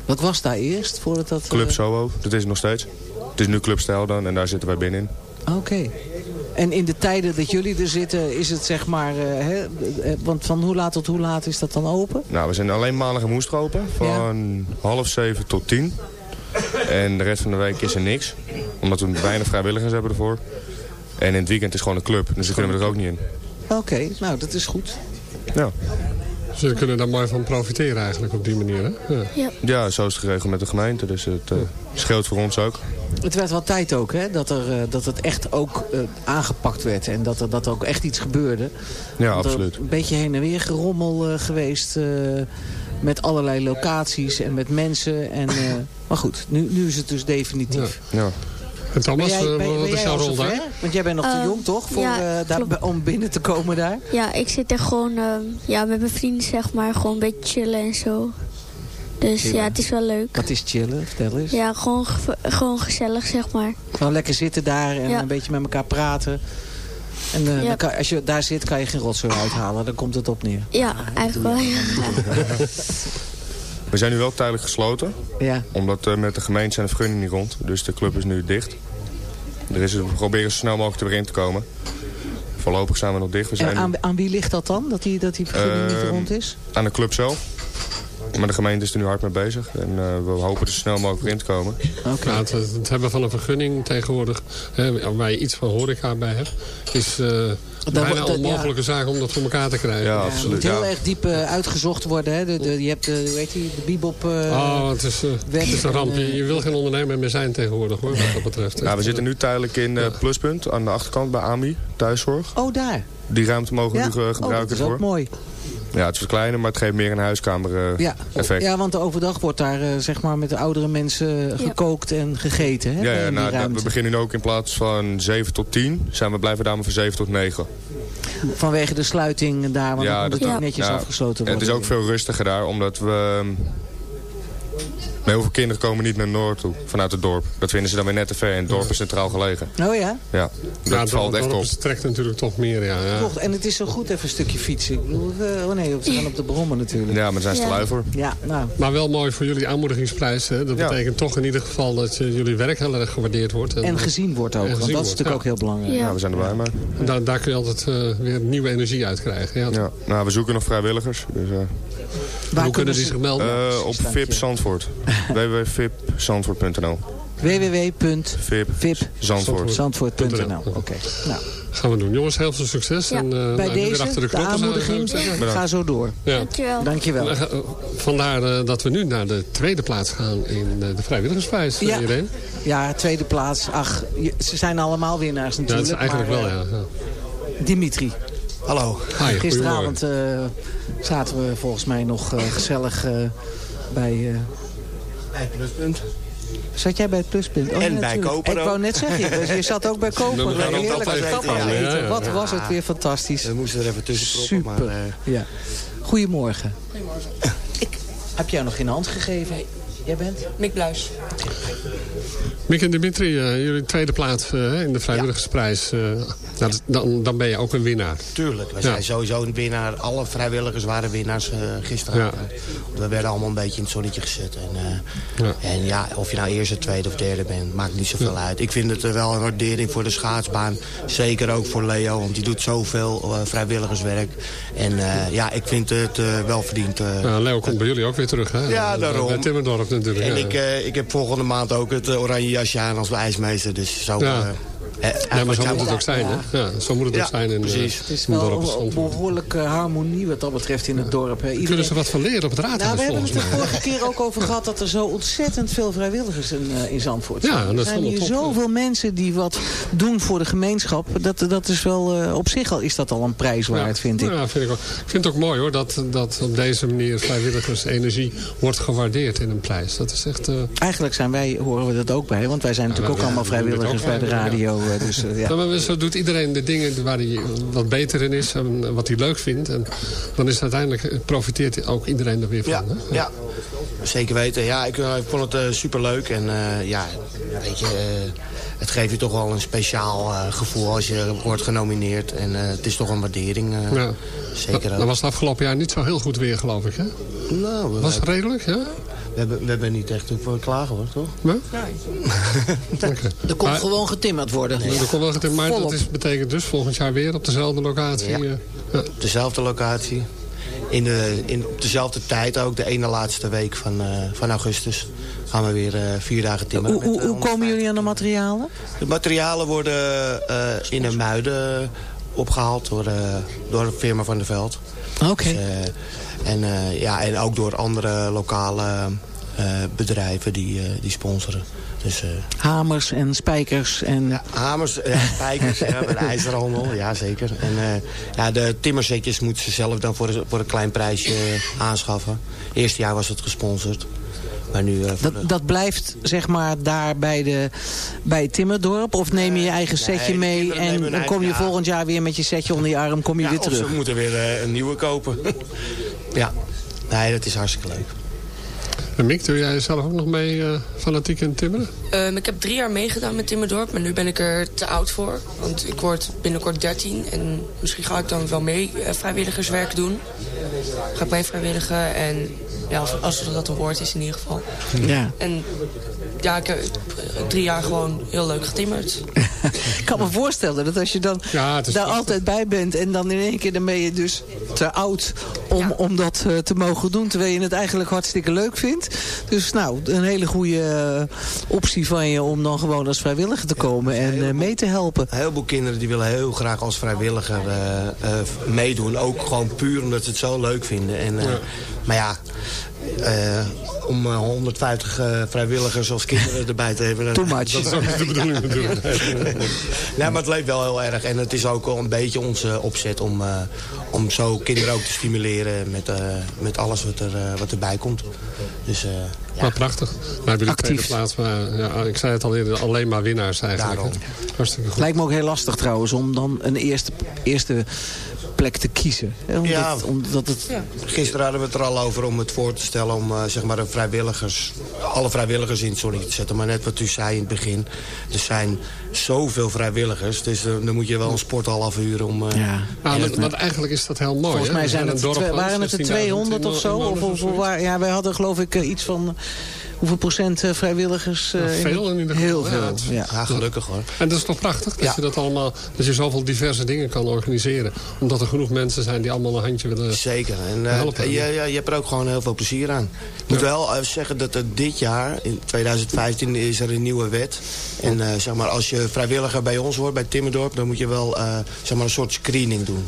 Wat was daar eerst? Voordat dat, eh, Club Soho, dat is het nog steeds. Het is nu Club Stijl dan en daar zitten wij binnenin. Oké. En in de tijden dat jullie er zitten, is het zeg maar... eh, hè, want van hoe laat tot hoe laat is dat dan open? Nou, we zijn alleen maandag en woensdag open. Van half zeven tot tien. En de rest van de week is er niks. Omdat we weinig vrijwilligers hebben ervoor. En in het weekend is gewoon een club. Dus dan kunnen we er ook niet in. Oké, nou dat is goed. Ja. Dus jullie kunnen daar mooi van profiteren eigenlijk op die manier, hè? Ja. Ja, zo is het geregeld met de gemeente. Dus het eh, scheelt voor ons ook. Het werd wel tijd ook, hè? Dat, er, eh, dat het echt ook eh, aangepakt werd. En dat er, dat er ook echt iets gebeurde. Ja, Want er absoluut. Een beetje heen en weer gerommel eh, geweest. Met allerlei locaties en met mensen. En, eh, maar goed, nu, nu is het dus definitief. Ja. En Thomas, Ben jij- eh, ben- ben wat is jouw al rol daar? Want jij bent nog te Eh, jong, toch? Voor, ja, eh, daar, om binnen te komen daar. Ja, ik zit er gewoon eh, ja, met mijn vrienden, zeg maar, gewoon een beetje chillen en zo. Dus Chillen. ja, het is wel leuk. Wat is chillen? Vertel eens. Ja, gewoon, ge- gewoon gezellig, zeg maar. Gewoon lekker zitten daar en Ja. een beetje met elkaar praten. En eh, Ja. dan kan, als je daar zit, kan je geen rotzooi uithalen. Dan komt het op neer. Ja, eigenlijk wel. Ja. We zijn nu wel tijdelijk gesloten. Ja. Omdat eh, met de gemeente zijn de vergunningen niet rond. Dus de club is nu dicht. Er is, we proberen zo snel mogelijk er weer in te komen. Voorlopig zijn we nog dicht. We zijn aan, aan wie ligt dat dan? Dat die, dat die vergunning niet Ehm, rond is? aan de club zelf. Maar de gemeente is er nu hard mee bezig. En eh, we hopen er zo snel mogelijk in te komen. Ja, het, het hebben van een vergunning tegenwoordig, hè, waar je iets van horeca bij hebt, is eh bijna wordt- onmogelijke zaak om dat voor elkaar te krijgen. Ja, Ja, het absoluut. moet heel Ja. erg diep eh, uitgezocht worden. Hè? De, de, je hebt de, hoe heet die, de bebop... eh, oh, het is, het is een ramp. Je, je wil geen ondernemer meer zijn tegenwoordig, hoor, wat dat betreft. Ja, we zitten nu tijdelijk in eh, Pluspunt aan de achterkant bij AMI, thuiszorg. Oh, daar. Die ruimte mogen we Ja. nu ge- Oh, dat gebruiken is ook mooi. Ja, het kleiner, maar het geeft meer een huiskamer eh, Ja. effect. ja, want overdag wordt daar eh, zeg maar met de oudere mensen gekookt en gegeten. Hè? Ja, ja nou, ruimte. we beginnen nu ook in plaats van 7 tot 10. Zijn we blijven daar maar van 7 tot 9. Vanwege de sluiting daar, want dan moet het ook netjes ja, afgesloten Het worden. is ook veel rustiger daar, omdat we... Maar heel veel kinderen komen niet naar Noord toe, vanuit het dorp. Dat vinden ze dan weer net te ver. En het dorp is centraal gelegen. Oh ja? Ja, dat Ja, valt echt op. Het trekt natuurlijk toch meer, ja. ja. Toch, en het is zo goed even een stukje fietsen. Ik bedoel, eh, oh nee, ze gaan op de brommen natuurlijk. Ja, maar daar zijn ze te lui voor. Ja, nou. Maar wel mooi voor jullie aanmoedigingsprijs. Hè? Dat betekent toch in ieder geval dat je, jullie werk heel erg gewaardeerd wordt. En gezien wordt ook, en want dat is natuurlijk ook heel belangrijk. Ja, we zijn er blij mee. En Daar, daar kun je altijd eh, weer nieuwe energie uit krijgen. Ja. Ja, nou, we zoeken nog vrijwilligers. Dus, Hoe kunnen die zich melden? Eh, op VIP Zandvoort. www.vipzandvoort.nl www.vipzandvoort.nl Oké, nou. Gaan we doen. Jongens, heel veel succes. En, eh, Bij nou, deze, achter de de aanmoediging, ga zo door. Ja. Dankjewel. Dankjewel. Eh, Vandaar eh, dat we nu naar de tweede plaats gaan in eh, de vrijwilligersprijs, Ja. ja. Irene. Ja, tweede plaats. Ach, je- ze zijn allemaal winnaars Ja, dat natuurlijk. is eigenlijk maar, wel, ja. ja. Dimitri. Hallo. Hi, Gisteravond eh, zaten we volgens mij nog eh, gezellig eh, bij... eh, Bij Pluspunt. Zat jij bij het pluspunt? Oh, En ja, bij. Koper Ik wou net zeggen, je, je zat ook bij Koper. We gaan ook Heerlijk eten, ja. eten. Ja, ja, Wat was het weer fantastisch. We moesten er even tussen proppen, Super. maar... eh, Ja. Goedemorgen. Ik heb jou nog geen hand gegeven. Jij bent? Mick Bluis. Mick en Dimitri, eh, jullie tweede plaats eh, in de vrijwilligersprijs. eh, nou, dat- dan, dan ben je ook een winnaar. Tuurlijk, we Ja. zijn sowieso een winnaar. Alle vrijwilligers waren winnaars gisteren. Ja. We werden allemaal een beetje in het zonnetje gezet. En, eh, Ja. en ja, of je nou eerste, tweede of derde bent, maakt niet zoveel uit. Ik vind het wel een waardering voor de schaatsbaan. Zeker ook voor Leo, want die doet zoveel eh, vrijwilligerswerk. En eh, ja, ik vind het eh, wel verdiend. eh, Ja, Leo komt bij jullie ook weer terug, hè? Ja, daarom. Bij Timmerdorp natuurlijk. En ja. ik, eh, ik heb volgende maand ook het eh, oranje jasje aan als ijsmeester. Dus zo... Ja. Eh, Ja, maar zo moet het ook zijn, hè? Ja, zo moet het Ja, ook zijn in, precies. eh, Het is in het dorp wel een behoorlijke harmonie wat dat betreft in het dorp. Hè. Kunnen ze wat van leren op het raadhuis, Nou, we hebben het er mij. vorige keer ook over gehad dat er zo ontzettend veel vrijwilligers in, eh, in Zandvoort zijn. Ja, dat is er zijn hier top. zoveel mensen die wat doen voor de gemeenschap. Dat, dat is wel, eh, op zich al is dat al een prijs waard, vind ik. Ja, vind ik, ook. ik vind het ook mooi hoor, dat, dat op deze manier vrijwilligersenergie wordt gewaardeerd in een prijs. Dat is echt... eh, Eigenlijk zijn wij, horen we dat ook bij, want wij zijn natuurlijk ook allemaal vrijwilligers ook bij de radio. Eh, Dus, eh, ja. Ja, maar zo doet iedereen de dingen waar hij wat beter in is en wat hij leuk vindt. En dan is uiteindelijk, profiteert ook iedereen er weer van. Ja, hè? ja, zeker weten. Ja, ik, eh, ik vond het super superleuk. En eh, ja, weet je, eh, het geeft je toch wel een speciaal eh, gevoel als je wordt genomineerd. En eh, het is toch een waardering. eh, Ja. Zeker Dan was het afgelopen jaar niet zo heel goed weer, geloof ik. Hè? Nou, Was het redelijk, ja? We, hebben, we hebben niet echt voor klagen hoor, toch? Ja? Er komt gewoon getimmerd worden. Er kon wel getimmerd, maar Volop. dat is, betekent dus volgend jaar weer op dezelfde locatie. Ja. eh, ja. Op dezelfde locatie. In de, in, op dezelfde tijd ook, de ene laatste week van, eh, van augustus. Gaan we weer eh, vier dagen timmeren. Hoe, hoe, met, eh, hoe komen jullie aan de materialen? De materialen worden eh, in een muiden opgehaald door, eh, door de firma Van der Veld. Oké. Dus, eh, en, eh, ja, en ook door andere lokale eh, bedrijven die, eh, die sponsoren. Dus, Hamers en spijkers en... hamers, ja, spijkers, ja, met ijzerhandel, ja zeker. En ja, de timmersetjes moeten ze zelf dan voor, voor een klein prijsje aanschaffen. Eerste jaar was het gesponsord. Maar nu... eh, Dat, dat blijft zeg maar daar bij, de, bij Timmerdorp? Of neem je je eigen nee, setje mee en dan kom je ja. volgend jaar weer met je setje onder je arm kom je ja, weer terug? ze moeten weer eh, een nieuwe kopen. ja, nee, dat is hartstikke leuk. En Mick, doe jij zelf ook nog mee eh, fanatiek in timmeren? Ehm, ik heb drie jaar meegedaan met Timmerdorp, maar nu ben ik er te oud voor. Want ik word binnenkort 13 en misschien ga ik dan wel mee vrijwilligerswerk doen. Ga ik mee vrijwilligen en ja, als, als dat een woord is in ieder geval. Ja. En ja, ik heb drie jaar gewoon heel leuk getimmerd. Ik kan me voorstellen dat als je dan Ja, daar prachtig. altijd bij bent... en dan in één keer dan ben je dus te oud om, om dat eh, te mogen doen... terwijl je het eigenlijk hartstikke leuk vindt. Dus nou, een hele goede eh, optie van je om dan gewoon als vrijwilliger te komen... en eh, mee te helpen. Een heleboel kinderen die willen heel graag als vrijwilliger eh, eh, meedoen. Ook gewoon puur omdat ze het zo leuk vinden. En, eh, Maar ja, om eh, 150 eh, vrijwilligers als kinderen erbij te hebben... Too much. Dat is ook niet de bedoeling natuurlijk. nee, maar het leeft wel heel erg. En het is ook wel een beetje onze opzet om, eh, om zo kinderen ook te stimuleren met, eh, met alles wat, er, eh, wat erbij komt. Dus Maar prachtig. Maar hebben tweede plaats, maar ja, ik zei het al eerder, alleen maar winnaars eigenlijk. Daarom. Hartstikke goed. Lijkt me ook heel lastig trouwens om dan een eerste, eerste plek te kiezen. Hè? Omdat, Ja. omdat het... Gisteren hadden we het er al over om het voor te stellen om eh, zeg maar de vrijwilligers, alle vrijwilligers in het zonnetje te zetten. Maar net wat u zei in het begin, er zijn zoveel vrijwilligers. Dus dan moet je wel een sporthal afhuren om... eh, Nou, maar, het- maar eigenlijk is dat heel mooi. Volgens mij zijn een het, dorp twee- van waren het er 16.000 200 of zo. Of, of, waar- ja, wij hadden geloof ik iets van... hoeveel procent eh, vrijwilligers? eh, Ja, veel in ieder geval. Heel Ja, veel, ja. Ja, gelukkig hoor. En dat is toch prachtig dat Ja. je dat allemaal, dat je zoveel diverse dingen kan organiseren. Omdat er genoeg mensen zijn die allemaal een handje willen Zeker. En eh, helpen. je, je, je hebt er ook gewoon heel veel plezier aan. Ik moet wel zeggen dat er dit jaar, in 2015, is er een nieuwe wet. En eh, zeg maar, als je vrijwilliger bij ons wordt, bij Timmerdorp... dan moet je wel eh, zeg maar een soort screening doen.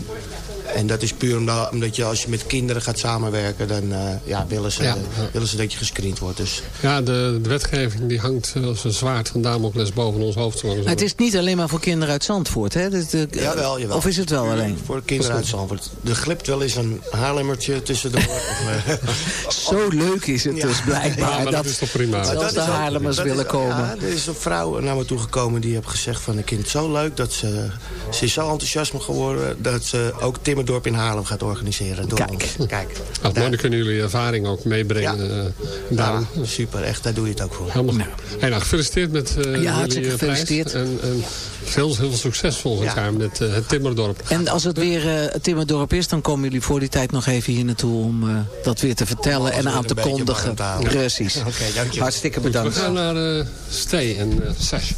En dat is puur omdat, omdat je als je met kinderen gaat samenwerken... dan eh, ja, willen, ze, Ja. willen ze dat je gescreend wordt. Dus Ja, de, de wetgeving die hangt eh, als een zwaard van Damocles boven ons hoofd. Maar het is niet alleen maar voor kinderen uit Zandvoort, hè? Dus de- Jawel, jawel. Of is het wel alleen? Voor de kinderen uit Zandvoort. Er glipt wel eens een haarlemmertje tussendoor. Of, eh, Zo leuk is het dus blijkbaar. Ja, maar dat is toch prima. Zelfs dat de Haarlemmers dat is- willen komen. Ja, er is een vrouw naar me toe gekomen die heeft gezegd van... een kind zo leuk dat ze... Ze is zo enthousiast geworden dat ze ook Timmerdorp in Haarlem gaat organiseren. Door Kijk. ons. Kijk. Ach, mooi, dan kunnen jullie ervaring ook meebrengen. eh, daarom. Ja, super, echt, daar doe je het ook voor. Helemaal goed. Hey, nou, gefeliciteerd met eh jullie hartstikke eh, gefeliciteerd. En, en veel, heel veel succes volgend Ja. jaar met eh, het Timmerdorp. En als het weer Timmerdorp is, dan komen jullie voor die tijd nog even hier naartoe om dat weer te vertellen en aan te kondigen. Precies. Oké, dankjewel. Hartstikke Goed, we bedankt. gaan naar Stee en Sash.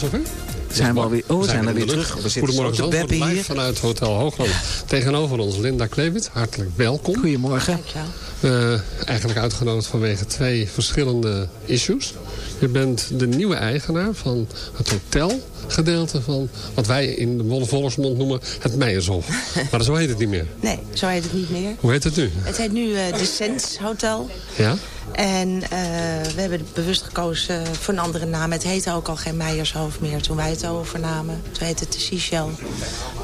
We zijn? Zijn we alweer, oh, we zijn er weer de terug. We zo Goedemorgen te beppen live hier. vanuit Hotel Hoogland. Tegenover ons Linda Klewit, hartelijk welkom. Goedemorgen. Eh, eigenlijk uitgenodigd vanwege twee verschillende issues. Je bent de nieuwe eigenaar van het hotelgedeelte van wat wij in de volksmond noemen het Meijershof. maar zo heet het niet meer. Nee, zo heet het niet meer. Hoe heet het nu? Het heet nu eh de Sens Hotel. Ja? En eh, we hebben bewust gekozen voor een andere naam. Het heette ook al geen Meijershoofd meer toen wij het overnamen. Toen heette het de Seashell.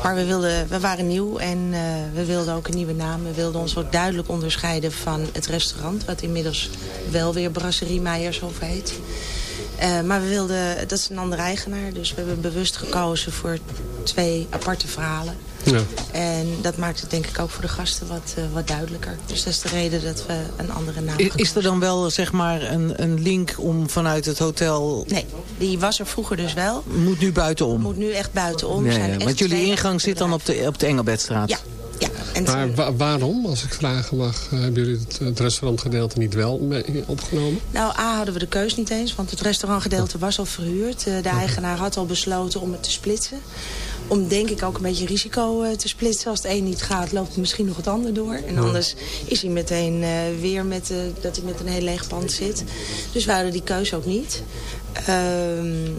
Maar we, wilden, we waren nieuw en eh, we wilden ook een nieuwe naam. We wilden ons ook duidelijk onderscheiden van het restaurant... wat inmiddels wel weer Brasserie Meijershof heet. Eh, maar we wilden, dat is een andere eigenaar. Dus we hebben bewust gekozen voor twee aparte verhalen. Ja. En dat maakt het denk ik ook voor de gasten wat, eh, wat duidelijker. Dus dat is de reden dat we een andere naam I- Is er dan wel zeg maar een, een link om vanuit het hotel... Nee, die was er vroeger dus wel. Moet nu buitenom? Moet nu echt buitenom. Ja, zijn ja, want jullie ingang zit dan op de, op de Engelbertstraat? Ja. En Maar wa- waarom, als ik vragen mag, eh, hebben jullie het, het restaurantgedeelte niet wel opgenomen? Nou, A hadden we de keus niet eens, want het restaurantgedeelte was al verhuurd. Eh, de eigenaar had al besloten om het te splitsen. Om denk ik ook een beetje risico eh, te splitsen. Als het een niet gaat, loopt misschien nog het ander door. En anders is hij meteen weer met, dat hij met een heel leeg pand zit. Dus we hadden die keus ook niet. Ehm, ik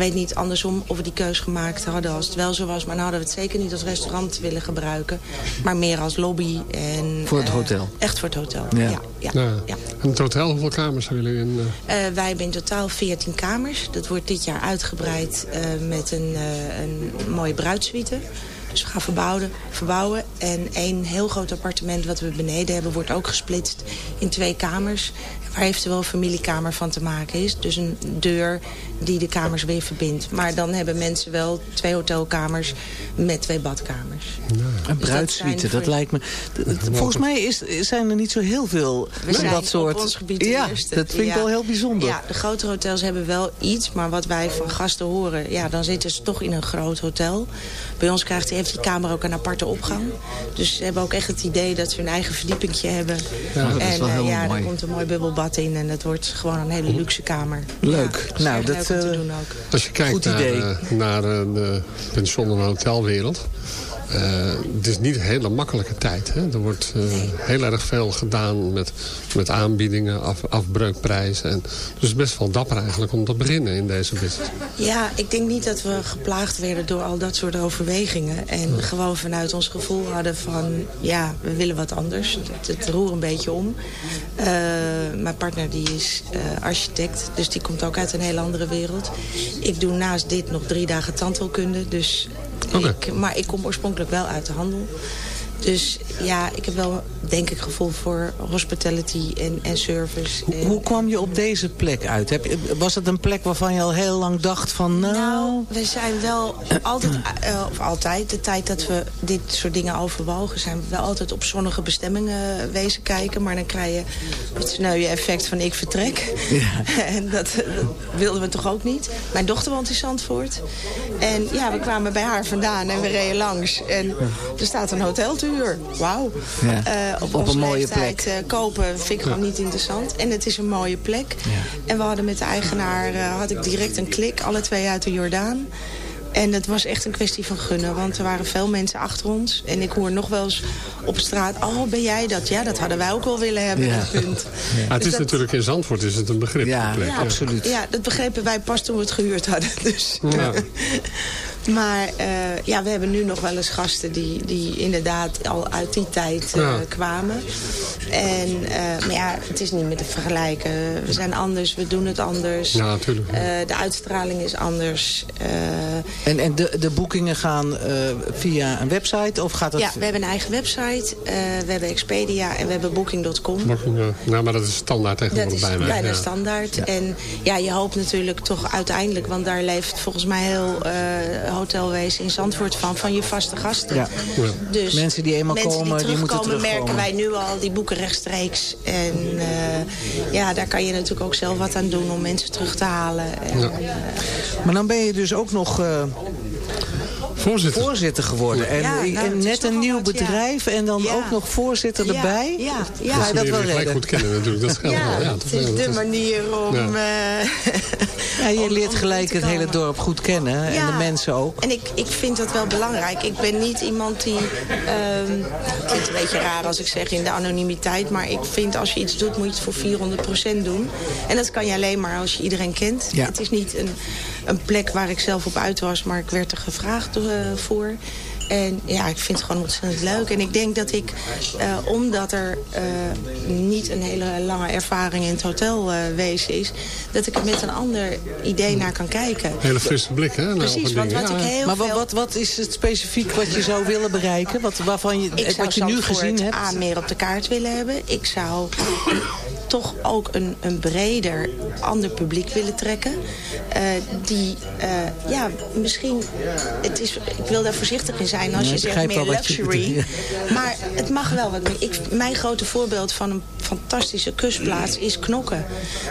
weet niet andersom of we die keus gemaakt hadden als het wel zo was. Maar dan hadden we het zeker niet als restaurant willen gebruiken. Maar meer als lobby. En, Voor het eh, hotel? Echt voor het hotel, Ja. ja. ja, Ja. ja. En het hotel, hoeveel kamers hebben jullie in? eh? Eh, wij hebben in totaal 14 kamers. Dat wordt dit jaar uitgebreid eh, met een, eh, een mooie bruidsuite. Dus we gaan verbouwen, verbouwen. En één heel groot appartement wat we beneden hebben... wordt ook gesplitst in twee kamers. Waar eventueel een familiekamer van te maken is. Dus een deur die de kamers weer verbindt. Maar dan hebben mensen wel twee hotelkamers met twee badkamers. Een Dus dat lijkt me... Volgens mij is, zijn er niet zo heel veel We van zijn dat soort... op ons gebied de ja, eerste. dat vind ik Ja. wel heel bijzonder. Ja, de grotere hotels hebben wel iets. Maar wat wij van gasten horen, ja, dan zitten ze toch in een groot hotel. Bij ons krijgt, heeft die kamer ook een aparte opgang. Dus ze hebben ook echt het idee dat ze hun eigen verdiepingje hebben. Ja, dat is en wel eh, heel ja, mooi. er komt een mooi bubbelbad in. En het wordt gewoon een hele luxe kamer. Leuk. Ja, nou, dat, leuk eh, doen ook. Als je kijkt Goed naar, idee. naar de pension- en hotelwereld... eh, het is niet een hele makkelijke tijd. Hè? Er wordt eh, heel erg veel gedaan met, met aanbiedingen, af, afbreukprijzen. En, dus het is best wel dapper eigenlijk om te beginnen in deze business. Ja, ik denk niet dat we geplaagd werden door al dat soort overwegingen. En gewoon vanuit ons gevoel hadden van, ja, we willen wat anders. Het, het roer een beetje om. Eh, mijn partner die is architect, dus die komt ook uit een heel andere wereld. Ik doe naast dit nog drie dagen tandheelkunde, dus maar ik kom oorspronkelijk wel uit de handel. Dus ja, ik heb wel, denk ik, gevoel voor hospitality en, en service. Hoe, En- hoe kwam je op deze plek uit? Heb, je- was het een plek waarvan je al heel lang dacht van... Nou, We zijn wel altijd, eh, of altijd, de tijd dat we dit soort dingen overwogen... zijn we wel altijd op zonnige bestemmingen wezen kijken. Maar dan krijg je het sneuwe effect van ik vertrek. en dat, dat wilden we toch ook niet. Mijn dochter woont in Zandvoort. En ja, we kwamen bij haar vandaan en we reden langs. En er staat een hotel te huur. Wauw. Ja. Eh, op Op een mooie leeftijd, plek. eh, kopen vind ik gewoon niet interessant. En het is een mooie plek. En we hadden met de eigenaar, eh, had ik direct een klik. Alle twee uit de Jordaan. En het was echt een kwestie van gunnen. Want er waren veel mensen achter ons. En ik hoor nog wel eens op straat... Oh, ben jij dat? Ja, dat hadden wij ook wel willen hebben. Ja. dat punt. Het Dus is dat- natuurlijk in Zandvoort is het een begrip. Ja, absoluut. Ja, dat begrepen wij pas toen we het gehuurd hadden. Dus. Maar eh, ja, we hebben nu nog wel eens gasten die, die inderdaad al uit die tijd eh, Ja. kwamen. En, eh, maar ja, het is niet meer te vergelijken. We zijn anders, we doen het anders. Ja, natuurlijk. Eh, de uitstraling is anders. Eh, en, en de, de boekingen gaan eh, via een website of gaat het... ja, we hebben een eigen website. eh, we hebben Expedia en we hebben Booking.com. Booking, ja. Nou, maar dat is standaard Dat tegenwoordig is bijna. bijna ja. standaard. En ja, je hoopt natuurlijk toch uiteindelijk... want daar leeft volgens mij heel eh hotelwezen in Zandvoort van... van je vaste gasten. Ja. Dus Mensen die eenmaal mensen komen, die die moeten terugkomen, merken wij nu al. Die boeken rechtstreeks. En eh, ja, daar kan je natuurlijk ook zelf wat aan doen om mensen terug te halen. En, eh, Maar dan ben je dus ook nog eh, Voorzitter. voorzitter geworden. En, Ja, nou, en is net een nieuw wat, bedrijf en dan ook nog voorzitter erbij. ja, ja. dat wel redden? goed kennen natuurlijk. Dat Ja, wel. Ja, het is de manier om... Ja. eh, Ja, je leert gelijk het hele dorp goed kennen. En de mensen ook. En ik, ik vind dat wel belangrijk. Ik ben niet iemand die... vind het een beetje raar als ik zeg in de anonimiteit. Maar ik vind als je iets doet, moet je het voor 400% doen. En dat kan je alleen maar als je iedereen kent. Ja. Het is niet een, een plek waar ik zelf op uit was. Maar ik werd er gevraagd eh, voor. En ja, ik vind het gewoon ontzettend leuk. En ik denk dat ik, eh, omdat er eh, niet een hele lange ervaring in het hotelwezen is... dat ik er met een ander idee naar kan kijken. Hele frisse blik, hè? Precies, want wat Ja, ik heel Maar wat, veel... wat, wat is het specifiek wat je zou willen bereiken? Wat, waarvan je, Ik zou wat je nu gezien hebt? A, meer op de kaart willen hebben. Ik zou toch ook een, een breder ander publiek willen trekken. Eh, die, eh, ja, misschien... Het is, ik wil daar voorzichtig in zijn als je zegt meer je luxury. Maar het mag wel wat meer. Ik, mijn grote voorbeeld van een fantastische kustplaats is Knokken.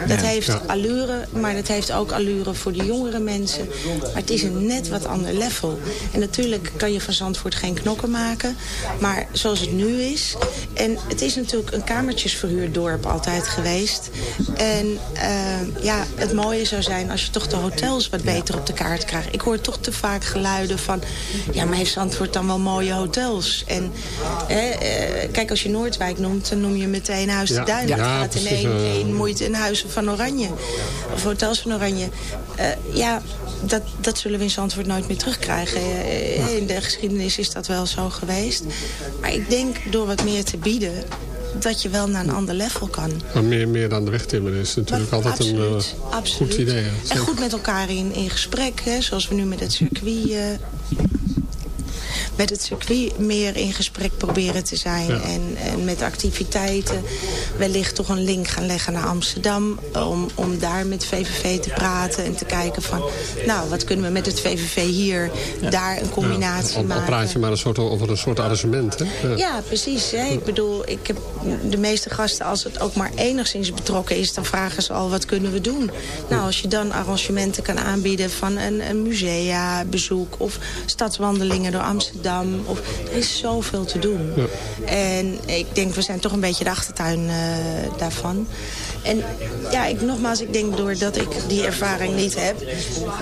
Dat Ja. heeft Ja. allure, maar dat heeft ook allure voor de jongere mensen. Maar het is een net wat ander level. En natuurlijk kan je van Zandvoort geen knokken maken. Maar zoals het nu is. En het is natuurlijk een kamertjesverhuurdorp altijd geweest. En eh, ja, het mooie zou zijn als je toch de hotels wat beter op de kaart krijgt. Ik hoor toch te vaak geluiden van... ja, maar heeft Zandvoort dan wel mooie hotels? En eh, eh, kijk, als je Noordwijk noemt, dan noem je meteen Huis de Ja. Duin. Ja, Dat gaat in één, eh. één moeite in Huizen van Oranje. Of hotels van Oranje. Eh, ja, dat, dat zullen we in Zandvoort nooit meer terugkrijgen. In de geschiedenis is dat wel zo geweest. Maar ik denk door wat meer te bieden dat je wel naar een ander level kan. Maar meer, meer dan de wegtimmer is natuurlijk Maar altijd een absoluut, eh, goed idee. En goed met elkaar in, in gesprek, hè, zoals we nu met het circuit... eh, met het circuit meer in gesprek proberen te zijn. Ja. En, en met activiteiten wellicht toch een link gaan leggen naar Amsterdam. Om, om daar met VVV te praten en te kijken van... nou, wat kunnen we met het VVV hier, daar een combinatie Ja, al- al maken. praat je maar een soort, over een soort arrangement. Hè? Ja. Precies. Hè. Ik bedoel, ik heb de meeste gasten, als het ook maar enigszins betrokken is... dan vragen ze al, wat kunnen we doen? Nou, als je dan arrangementen kan aanbieden van een, een musea-bezoek... of stadswandelingen door Amsterdam. Of, er is zoveel te doen. En ik denk, we zijn toch een beetje de achtertuin eh, daarvan. En ja, ik, nogmaals, ik denk doordat ik die ervaring niet heb...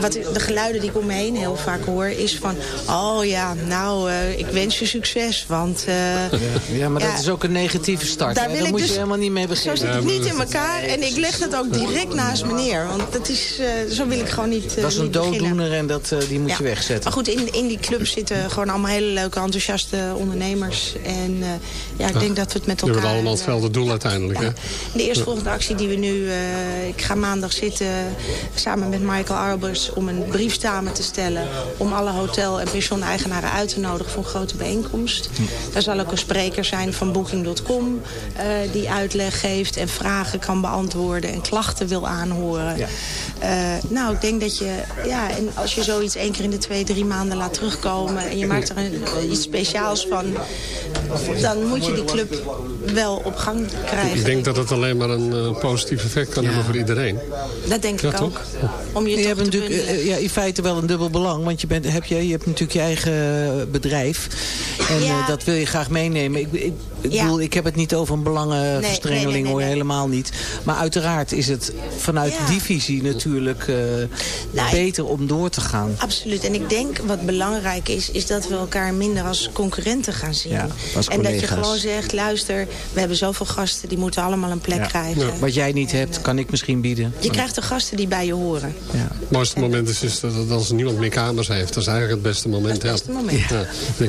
Wat, ik- de geluiden die ik om me heen heel vaak hoor, is van... oh ja, nou, eh, ik wens je succes, want... eh, Ja, maar ja, dat is ook een negatieve start. daar wil Daar ik moet dus- je helemaal niet mee Zo beginnen. zit het niet in elkaar en ik leg dat ook direct naast me neer. Want dat is, eh, zo wil ik gewoon niet Dat is een dooddoener en dat, eh, die moet Ja. je wegzetten. Maar goed, in, in die club zitten gewoon allemaal hele leuke, enthousiaste ondernemers. En eh, ja, ik denk dat we het met elkaar... hebben allemaal hetzelfde doel uiteindelijk. Hè? de eerstvolgende actie die we nu... eh, ik ga maandag zitten samen met Michael Arbers... om een brief samen te stellen... om alle hotel- en pension-eigenaren uit te nodigen voor een grote bijeenkomst. Daar zal ook een spreker zijn van Booking.com... eh, die uitleg geeft en vragen kan beantwoorden... en klachten wil aanhoren. Nou, ik denk dat je... Ja, en als je zoiets één keer in de twee, drie maanden laat terugkomen... en je maakt er een, iets speciaals van... dan moet je die club wel op gang krijgen. Ik denk dat het alleen maar een eh, positief effect kan hebben voor iedereen. Dat denk Ja, ik ook. Om je, Je hebt te natuurlijk eh, ja, in feite wel een dubbel belang. Want je, bent, heb je, je hebt natuurlijk je eigen eh, bedrijf. En Ja. eh, dat wil je graag meenemen. Ik, ik, ik Ja. bedoel, ik heb het niet over een belangenverstrengeling nee, nee, nee, hoor. nee. Helemaal niet. Maar uiteraard is het vanuit Ja. die visie natuurlijk eh, Nou, beter om door te gaan. Absoluut. En ik denk wat belangrijk is, is dat we elkaar minder als concurrenten gaan zien. Ja, als en dat je gewoon zegt, luister, we hebben zoveel gasten, die moeten allemaal een plek Ja. krijgen. Wat jij niet hebt, kan ik misschien bieden. Je krijgt de gasten die bij je horen. Het mooiste moment is, is dat dat als niemand meer kamers heeft. Dat is eigenlijk het beste moment. Dat is het beste moment.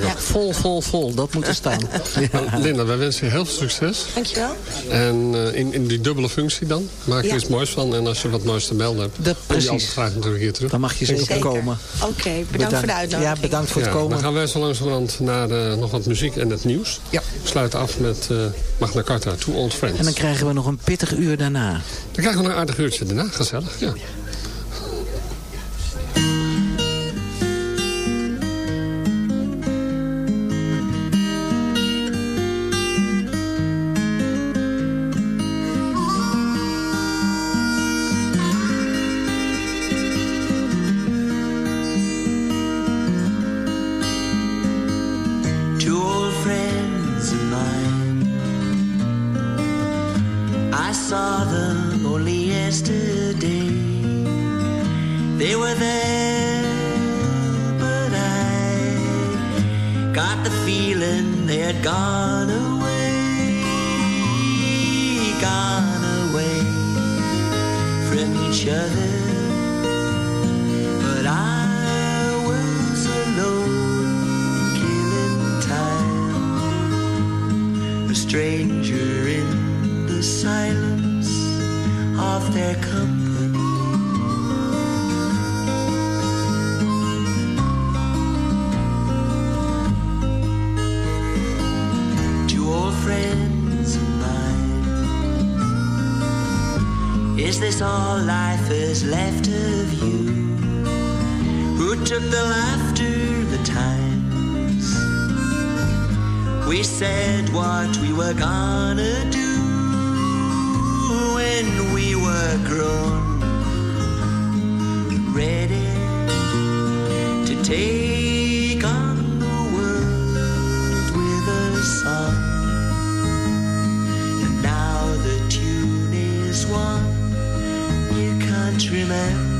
Ja. Vol, vol, vol. Dat moet er staan. Linda, wij wensen je heel veel succes. Dankjewel. En eh, in, in die dubbele functie dan, maak er Ja. iets moois van. En als je wat moois te melden hebt, Dat, kom je precies. altijd graag natuurlijk hier terug. Dan mag je zeker Zeker. komen. Oké, bedankt, voor de uitnodiging. Ja, bedankt voor het Ja, komen. Gaan zo langzamerhand naar eh, nog wat muziek en het nieuws. Ja. We sluiten af met eh, Magna Carta, Two Old Friends. En dan krijgen we nog een pittig uur daarna. Dan krijgen we een aardig uurtje daarna, gezellig. Ja. Dreaming.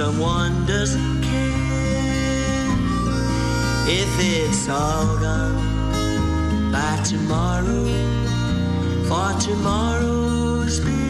someone doesn't care if it's all gone by tomorrow, for tomorrow's been.